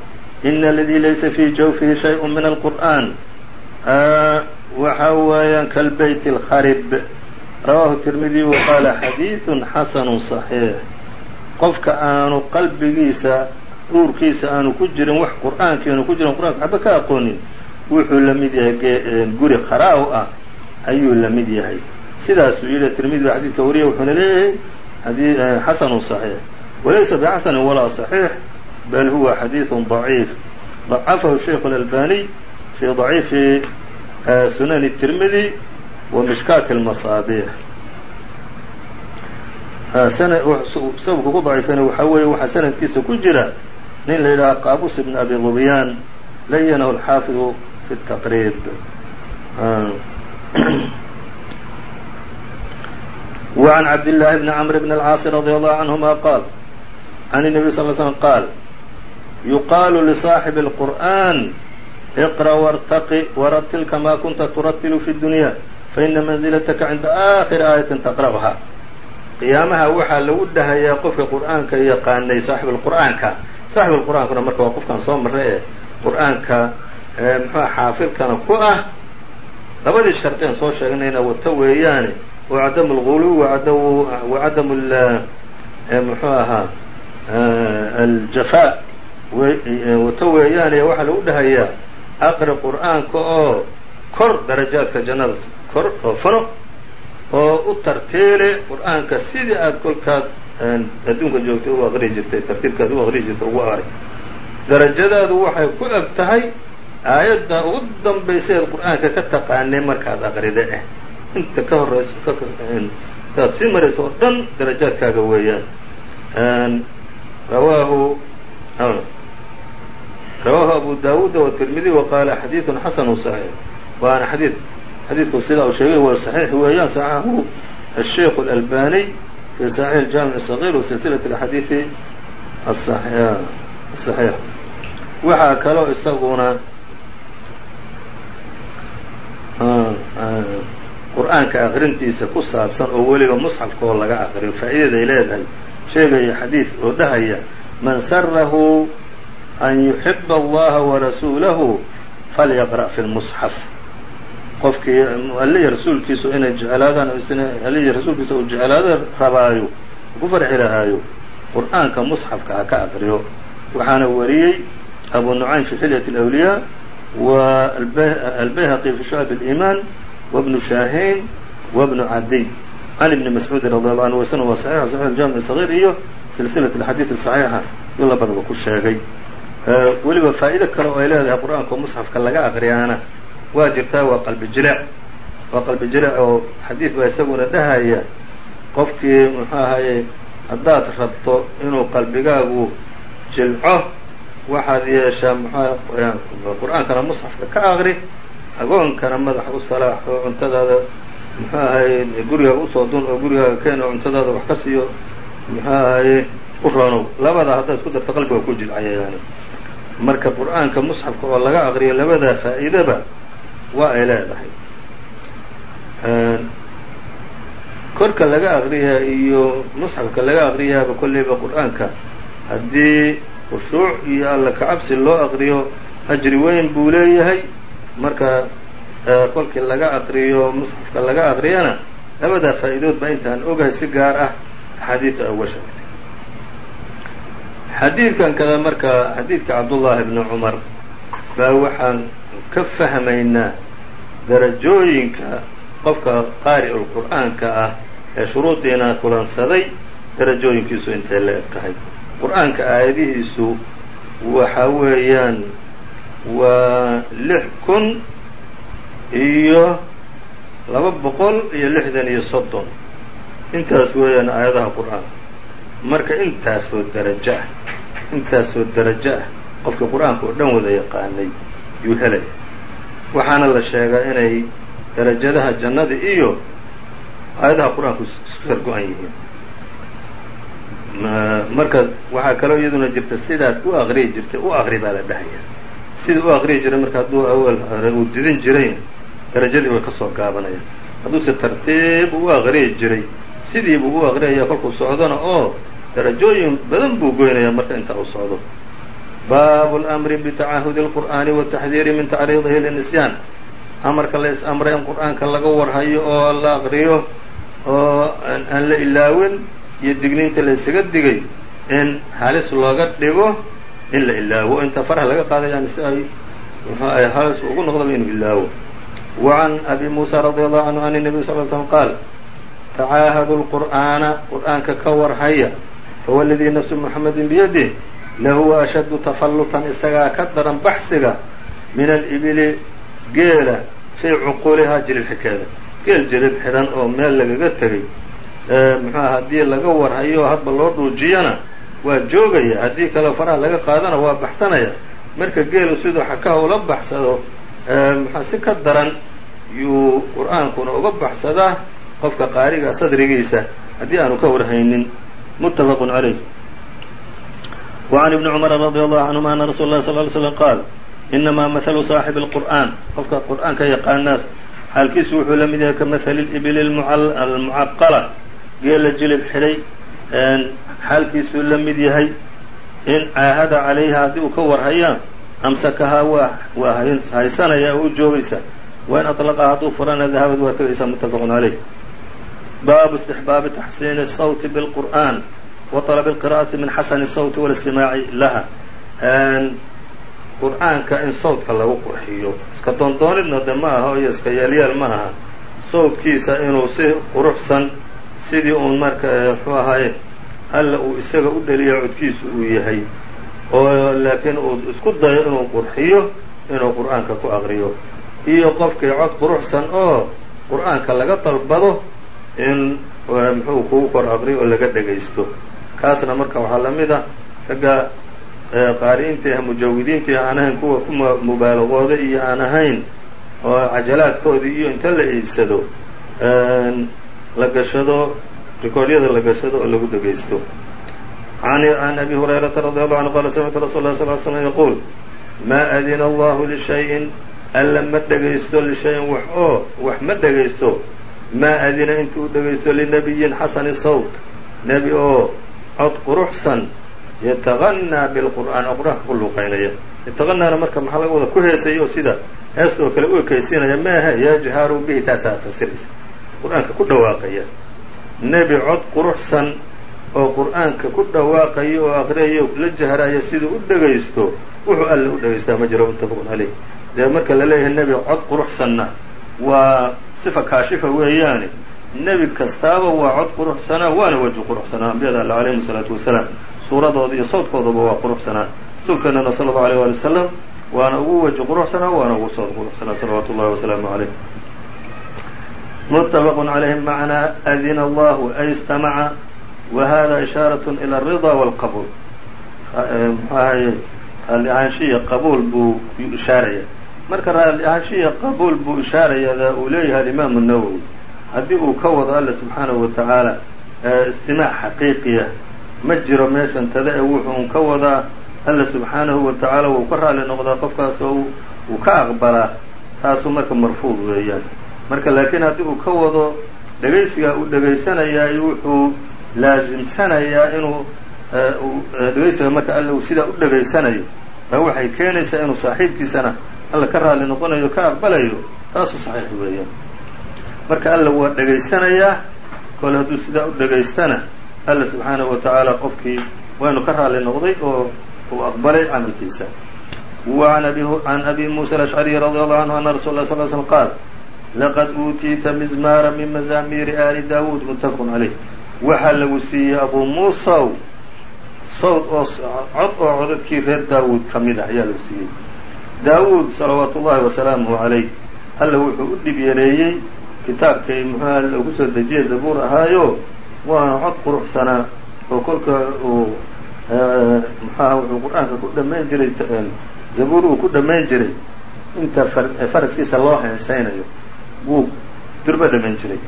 ina aladii laysa fii jawfihi shayءu min alqur'an waxa weeyaan kalbayt اlkharib rawaahu tirmidiy wa qaala xadiiثu xasanu صaxiix qofka aanu qalbigiisa uurkiisa aanu ku jirin wax qur'aanki aanu ku jirin qur'anka waxba ka aqoonin wuxuu la mid yahay guri kharaaw ah ayuu la mid yahay sidaasuu yidhi tirmidi ba xadidka wariya wuxuuna leeyahay xasanu صaxiix walaysa bxasani walaa صaxiix bal huwa xadiiثu ضaciif ضacafahu shaykh اlalbaniy fii ضaciifi sunani الtirmidi wa mishkaati اlmasaabiix sababka ku daciifana waxaa weeye waxaa sanadkiisa ku jira nin la yidhaha qaabus ibn abi dubyaan layanahu alxaafidu fi الtaqrib وعn cabdاللahi بn cmr bn الcاaص رadي الله عanهma qاal عn النبي صل ل sلم qاal yuqaalu lisaaxibi اlqur'an iqra wاrtaqi waratil kamaa kunta turatilu fi dunya faina manzilataka cinda aakhiri aayatin taqra'uha qiyaamaha waxaa lagu dhahayaa qofka qur'aanka yaqaanay saaxibuulqur'aanka saaxibuulqur'aankuna marka waa qofkan soo marray ee qur'aanka mxua xaafidkana ku ah labadii sharteen soo sheegnayna wata weeyaane wacadamu lguluw wacadamu mxuu ahaa aljafa wata weeyaane waxaa lagu dhahayaa aqri qur'aanka oo kor darajaadka jannada kor oo fano oo u qur'aanka sidii aad kolkaad adduunka joogtay u aqriyi jirtay tartiibkaad u aqriyi jirtay ugu aqri darajadaadu waxay ku eg tahay aayadda ugu dambaysa qur'aanka ka taqaanay markaad aqrida eh. Inta ka horeyso kaad sii marayso oo dhan darajaadkaaga weeyaan. Rawaahu rawaahu abu daawuuda watirmidi wa qaala xadiidun xasanu صaxiix waana xadiid xadiidku sidaa uu sheegay waa صaxiix weeyaan صaxaxu الsheikh الأlbaniy fi صaxiix الjaamiع الصغيr wa silsilaة الxadiiثi الصaxiix waxaa kaloo isaguna qur'aanka aqrintiisa ku saabsan oo weliba musxafka oo laga aqriyo faa'iidaday leedahay sheegaya xadiid oo dhahaya man sarahu أن يحب الله ورسوله فليقرأ fi lmusxaf qofkii allihi rasuulkiisu inay jeclaadaan allihi rasuulkiisa uu jeclaado rabaayo ku farxi lahaayo qur'aanka musxafka ha ka aqriyo waxaana wariyey abu nucaym fi xilyat alawliyaa wa albayhaqi fi shucab aliimaan wabnu shaahayn wabnu cadiy can ibni mascuudin radi allahu anhu wasana waa saxiix saxiix aljamic sagiir iyo silsilat alxadiid saxiixa yuu labadaba ku sheegay weliba faa'ido kale oo ay leedahay qur'aanka musxafka laga aqriyaana waa jirtaa waa qalbi jileec waa qalbi jileec oo xadiid baa isaguna dhahaya qofkii muxuu ahaye haddaad rabto inuu qalbigaagu jilco waxaad yeeshaa mxu qur'aankana musxafka ka aqri agoonkana madaxa u salaax oo cuntadaada muxuu ahaye gurigaaga u soo dun oo gurigaaga keen oo cuntadaada wax ka siiyo muxuu ahaye u ronow labadaa haddaad isku darto qalbiga ku jilcaya yani marka qur'aanka musxafka oo laga aqriyo labadaa faa'iidaba waa ay leedahay. Korka laga aqriyaa iyo musxafka laga aqriyaaba kolleyba qur'aanka haddii khushuuc iyo alla kacabsi loo aqriyo ajri weyn buu leeyahay. Marka kolkii laga aqriyo musxafka laga aqriyana labadaa faa'iidood baa intaan ogahay si gaar ah axaadiida sheegtay xadiidkan kada marka xadiidka cabdullaahi bni cumar baa waxaan ka fahmaynaa darajooyinka qofka qaari'ul qur'aanka ah ee shuruudiina kulansaday darajooyinkiisu intay la eg tahay. Qur'aanka aayadihiisu waxa weeyaan waa lix kun iyo laba boqol iyo lixdan iyo soddon. Intaas weeyaan aayadaha qur'aanka marka intaasoo darajo ah intaasoo darajo ah qofka qur'aanka oo dhan wada yaqaanay yuu helaya waxaana la sheegaa inay darajadaha jannada iyo aayadaha qur'aanku isku kar go-an yihiin marka waxaa kaloo iyaduna jirta sidaad u aqriyi jirtay u aqri baa la dhahaya sida u aqriyi jiray marka hadduu awal hore uu didin jirayna darajadii way ka soo gaabanayaan. Hadduuse tartiib u aqriyi jiray sidii buu u aqriyaya kolkuu socdona oo darajooyin badan buu goynayaa marka inta uu socdo baabu اlأmri bتacahudi الqur'ani wالtaxdiiri min tacriidihi liلnisyaan amarka la is-amray in qur'aanka laga warhayo oo la aqriyo oo aan la ilaawin iyo digniinta la isaga digay in halis looga dhigo in la ilaawo inta farha laga qaada yani si ay muxuu ay halis ugu noqdaba inuu ilaawo wa can abi muusa radi allahu canhu an الnabiy sal l slm qaal tacaahadu lqur'aana qur'aanka ka warhaya fawladii nafsu muxamedin biyadih lahuwa ashaddu tafallutan isagaa ka daran baxsiga min alibili geela fii cuquulihaa jilibxikeeda geel jilib xidhan oo meel lagaga tegay muxuuha haddii laga warhayo hadba loo dhuujiyana waa joogaya haddii kale faraha laga qaadana waa baxsanaya marka geelu siduu xakaha ula baxsado muxua si ka daran yuu qur'aankuna uga baxsadaa qofka qaariga sadrigiisa haddii aanu ka warhaynin muttafaqun calayh وعn iبni cmr radي allahu canهuma ana rasul اlah sl ly slm qaal inamaa mahalu saaxibi اlqur'aan qofka qur'aanka yaqaanaas xaalkiisu wuxuu la mid yahay ka mahali اlibili almucaqala geela jilib xidhay xaalkiisuu la mid yahay in caahada calayha haddii uu ka warhaya amsakahaa waa waa haysanaya oo u joogaysa wain aطlaqaha hadduu furana dahabad waa tegaysaa muttafaqun calayh baabu istixbaabi taxsiini الsawti bاlqur'an wa طalb اlqira'ati min xasani الsawti wاlistimaaci laha qur'aanka in sawdka lagu qurxiyo iska doondoonidna de ma aha iyo iska yeelyeel ma aha sawdkiisa inuu si quruxsan sidii uun marka muxuu ahaye alla uu isaga u dheliya codkiisu uu yahay oo laakiin uu isku dayo inuu qurxiyo inuu qur'aanka ku aqriyo iyo qofkii cod quruxsan oo qur'aanka laga dalbado in muxuu kugu kor aqriyo oo laga dhegaysto kaasna marka waxaa la mid a ragga qaari'intii ah mujawidiintii aan ahayn kuwa ku mubaalaqooda iyo aan ahayn oo cajalaadkoodii iyo inta la iibsado la gashado rikoodyada la gashado oo lagu dhegaysto can abi hurayrata radi allahu canhu qala samictu rasul lah sal l slm yaquul maa adina allahu lishayin alla ma dhegaysto lishayin wax oo wax ma dhegaysto maa adina intuu u dhegaysto linabiyin xasani sawt nebi oo cod quruxsan yataqanaa bilqur'aan oo qur'aanka ku luuqaynaya yataqanaana marka maxaa laga wada ku heesaya oo sida heesta oo kale u ekaysiinaya maahe yajharu bihi taasaa fasiraysa qur'aanka ku dhawaaqaya nebi cod quruxsan oo qur'aanka ku dhawaaqaya oo aqriyayo la jahraya siduu u dhegaysto wuxuu alle u dhegaystaa ma jiro muttafaqun caleyh dee marka la leeyahay nebi cod quruxsanna waa sifa kaashifa weeyaane nebi kastaaba waa cod quruxsanaa waana weji quruxsanaa ambiyada alle calayhim salaatu wasalaam suuradooda iyo sawdkooduba waa quruxsanaa rasuulkeennana sala allau alayh waali wasalam waana ugu weji quruxsanaa waana ugu sawd quruxsanaa salawaatu ullahi wasalaamu calayh mutafaqun calayhi macnaa adina allahu ay istamaca wa hada ishaaratun ila alridaa waalqabuul mxu ahaye raalli ahaanshiya qabuul buu ishaaraya marka raalli ahaanshiya qabuul buu ishaarayada uu leeyahay alimaamu nawowi haddii uu ka wado alla subxaanahu watacaala istimaac xaqiiqiya ma jiro meeshan tada ee wuxuun ka wadaa alla subxaanahu wa tacaala wuu ka raalli noqdaa qofkaasoo uu ka aqbalaa taasuu marka marfuud weeyaan. Marka laakiin haddii uu ka wado dhegaysigaa uu dhegaysanayaa iyo wuxuu laasimsanayaa inuu dhegaysiga marka alle uu sidaa u dhegaysanayo baa waxay keenaysaa inuu saaxiibkiisana alla ka raali noqonayo ka aqbalayo taasuu saxiix weeyaan marka alla waa dhegaysanayaa kole hadduu sidaa u dhegaystana alla subxaanahu wa tacaala qofkii waynu ka raali noqday oo uu aqbalay camalkiisa. Can abi muusa alashcariyi radi allahu canhu ana rasul lah sal slm qaal laqad uutiita mizmaara min mazaamiiri aali daawuud muttafaqun caleyh waxaa lagu siiyey abuu muusaw sawd oo cod oo codadkii reer daawuud ka mid ah ayaa lagu siiyey daawuud salawaatu ullahi wasalaamuhu calayh alla wuxuu u dhib yareeyey kitaabkay muxuuha lagu soo dejiyey zabuur ahaayo. Waana cod quruxsanaa oo kolka uu muxuaha wuxuu qur'aanka ku dhammayn jiray zabuur uu ku dhammayn jiray. Inta faraskiisa loo heensaynayo wuu durba dhamayn jiray.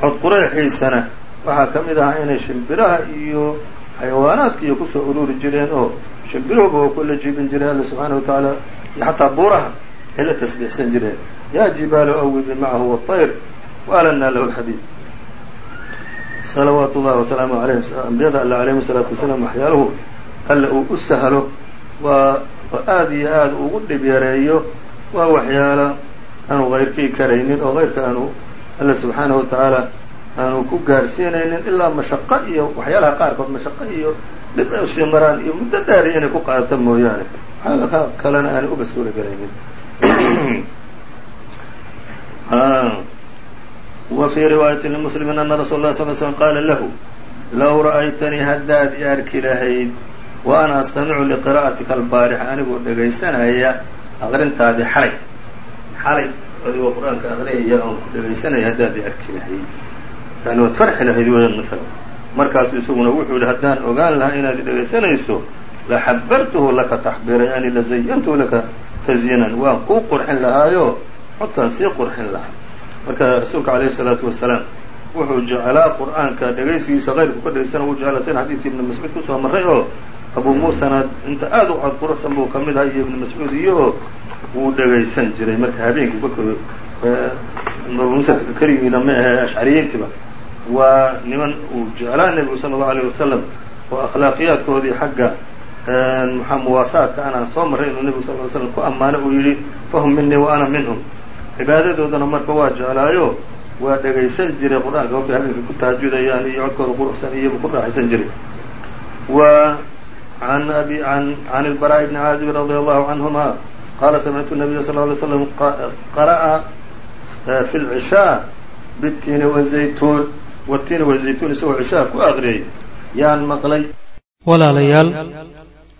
Cod qureexiisana waxaa ka mid ahaa inay shimbiraha iyo xayawaanaadka iyo ku soo ururi jireen oo shimbiruhuba waa kula jiibin jiray alla subxaana wa tacaala iyo xataa buuraha ay la tasbiixsan jireen. Yaa jibaalu awibi macahu waطayr waalanaa lahu lxadiid salawaatu ullahi wasalaamu alayhim ambiyada alle alayhim salaatu wasalaam waxyaaluhu alle uu u sahlo waa aad iyo aad ugu dhib yareeyo waa waxyaalo aanu kayrkii karaynin oo kayrka aanu alla subxaanahu watacaala aanu ku gaarsiinaynin ilaa mashaqo iyo waxyaalaha qaarkood mashaqo iyo dhib ay u sii maraan iyo muddo dheeri inay ku qaadato mooyaane waxyaala kalena aanay uga suura gelaynin [COUGHS] wa fii riwaayati lmuslimin ana rasuul lah sal slm qaala lahu low ra'aytanii haddaad i arki lahayd wa ana astamicu liqiraa'atika albaarix anigoo dhegaysanaya aqrintaadii xalay. Xalay adigoo qur'aanka aqriyaya oon ku dhegaysanaya haddaad i arki lahayd. Yani waad farxi lahayd weeyaan maala markaasu isaguna wuxuu yihi haddaan ogaan lahaa inaad dhegaysanayso laxabartuhu laka taxbiira yani lazayantuhu laka tazyinan waan kuu qurxin lahaayo codkaan sii qurxin lahaa. Marka rasuulka alayhi الsalaatu wasalaam wuxuu jeclaa qur'aanka dhegaysigiisa qayrku ka dhegaysana wuu jeclaa sina xadiidkii ibni mascuud ku soo marray oo abu muusana inta aad u cod quruxsan buu ka mid ahay iyo ibni mascuud iyo wuu dhegaysan jiray. Marka habeenkii kolka abu muusa keligiina ma ahe ashcariyiintiba waa niman uu jeclaa nebigu sala allahu alayh wasalam oo akhlaaqiyaadkoodii xagga muwaasaadka anaan soo marray inuu nebigu sal slam ku ammaano uu yidhi fahum minii wa ana minhum. Cibaadadoodana marka waa jeclaayo waa dhegaysan jiray qur'aanka kolkay habeenkii ku tahajudayaan iyo codkooda quruxsan iyobu ku raaxaysan jiray. Wa an abi an can ilbaraaءi bni caazib radi allahu canhuma qaala samictu nabiya sal ly slam qara'a fi lcishaa bitiini wazaytuun watiini wazaytuun isagoo cishaha ku aqriyay yaan maqlay. Walaalayaal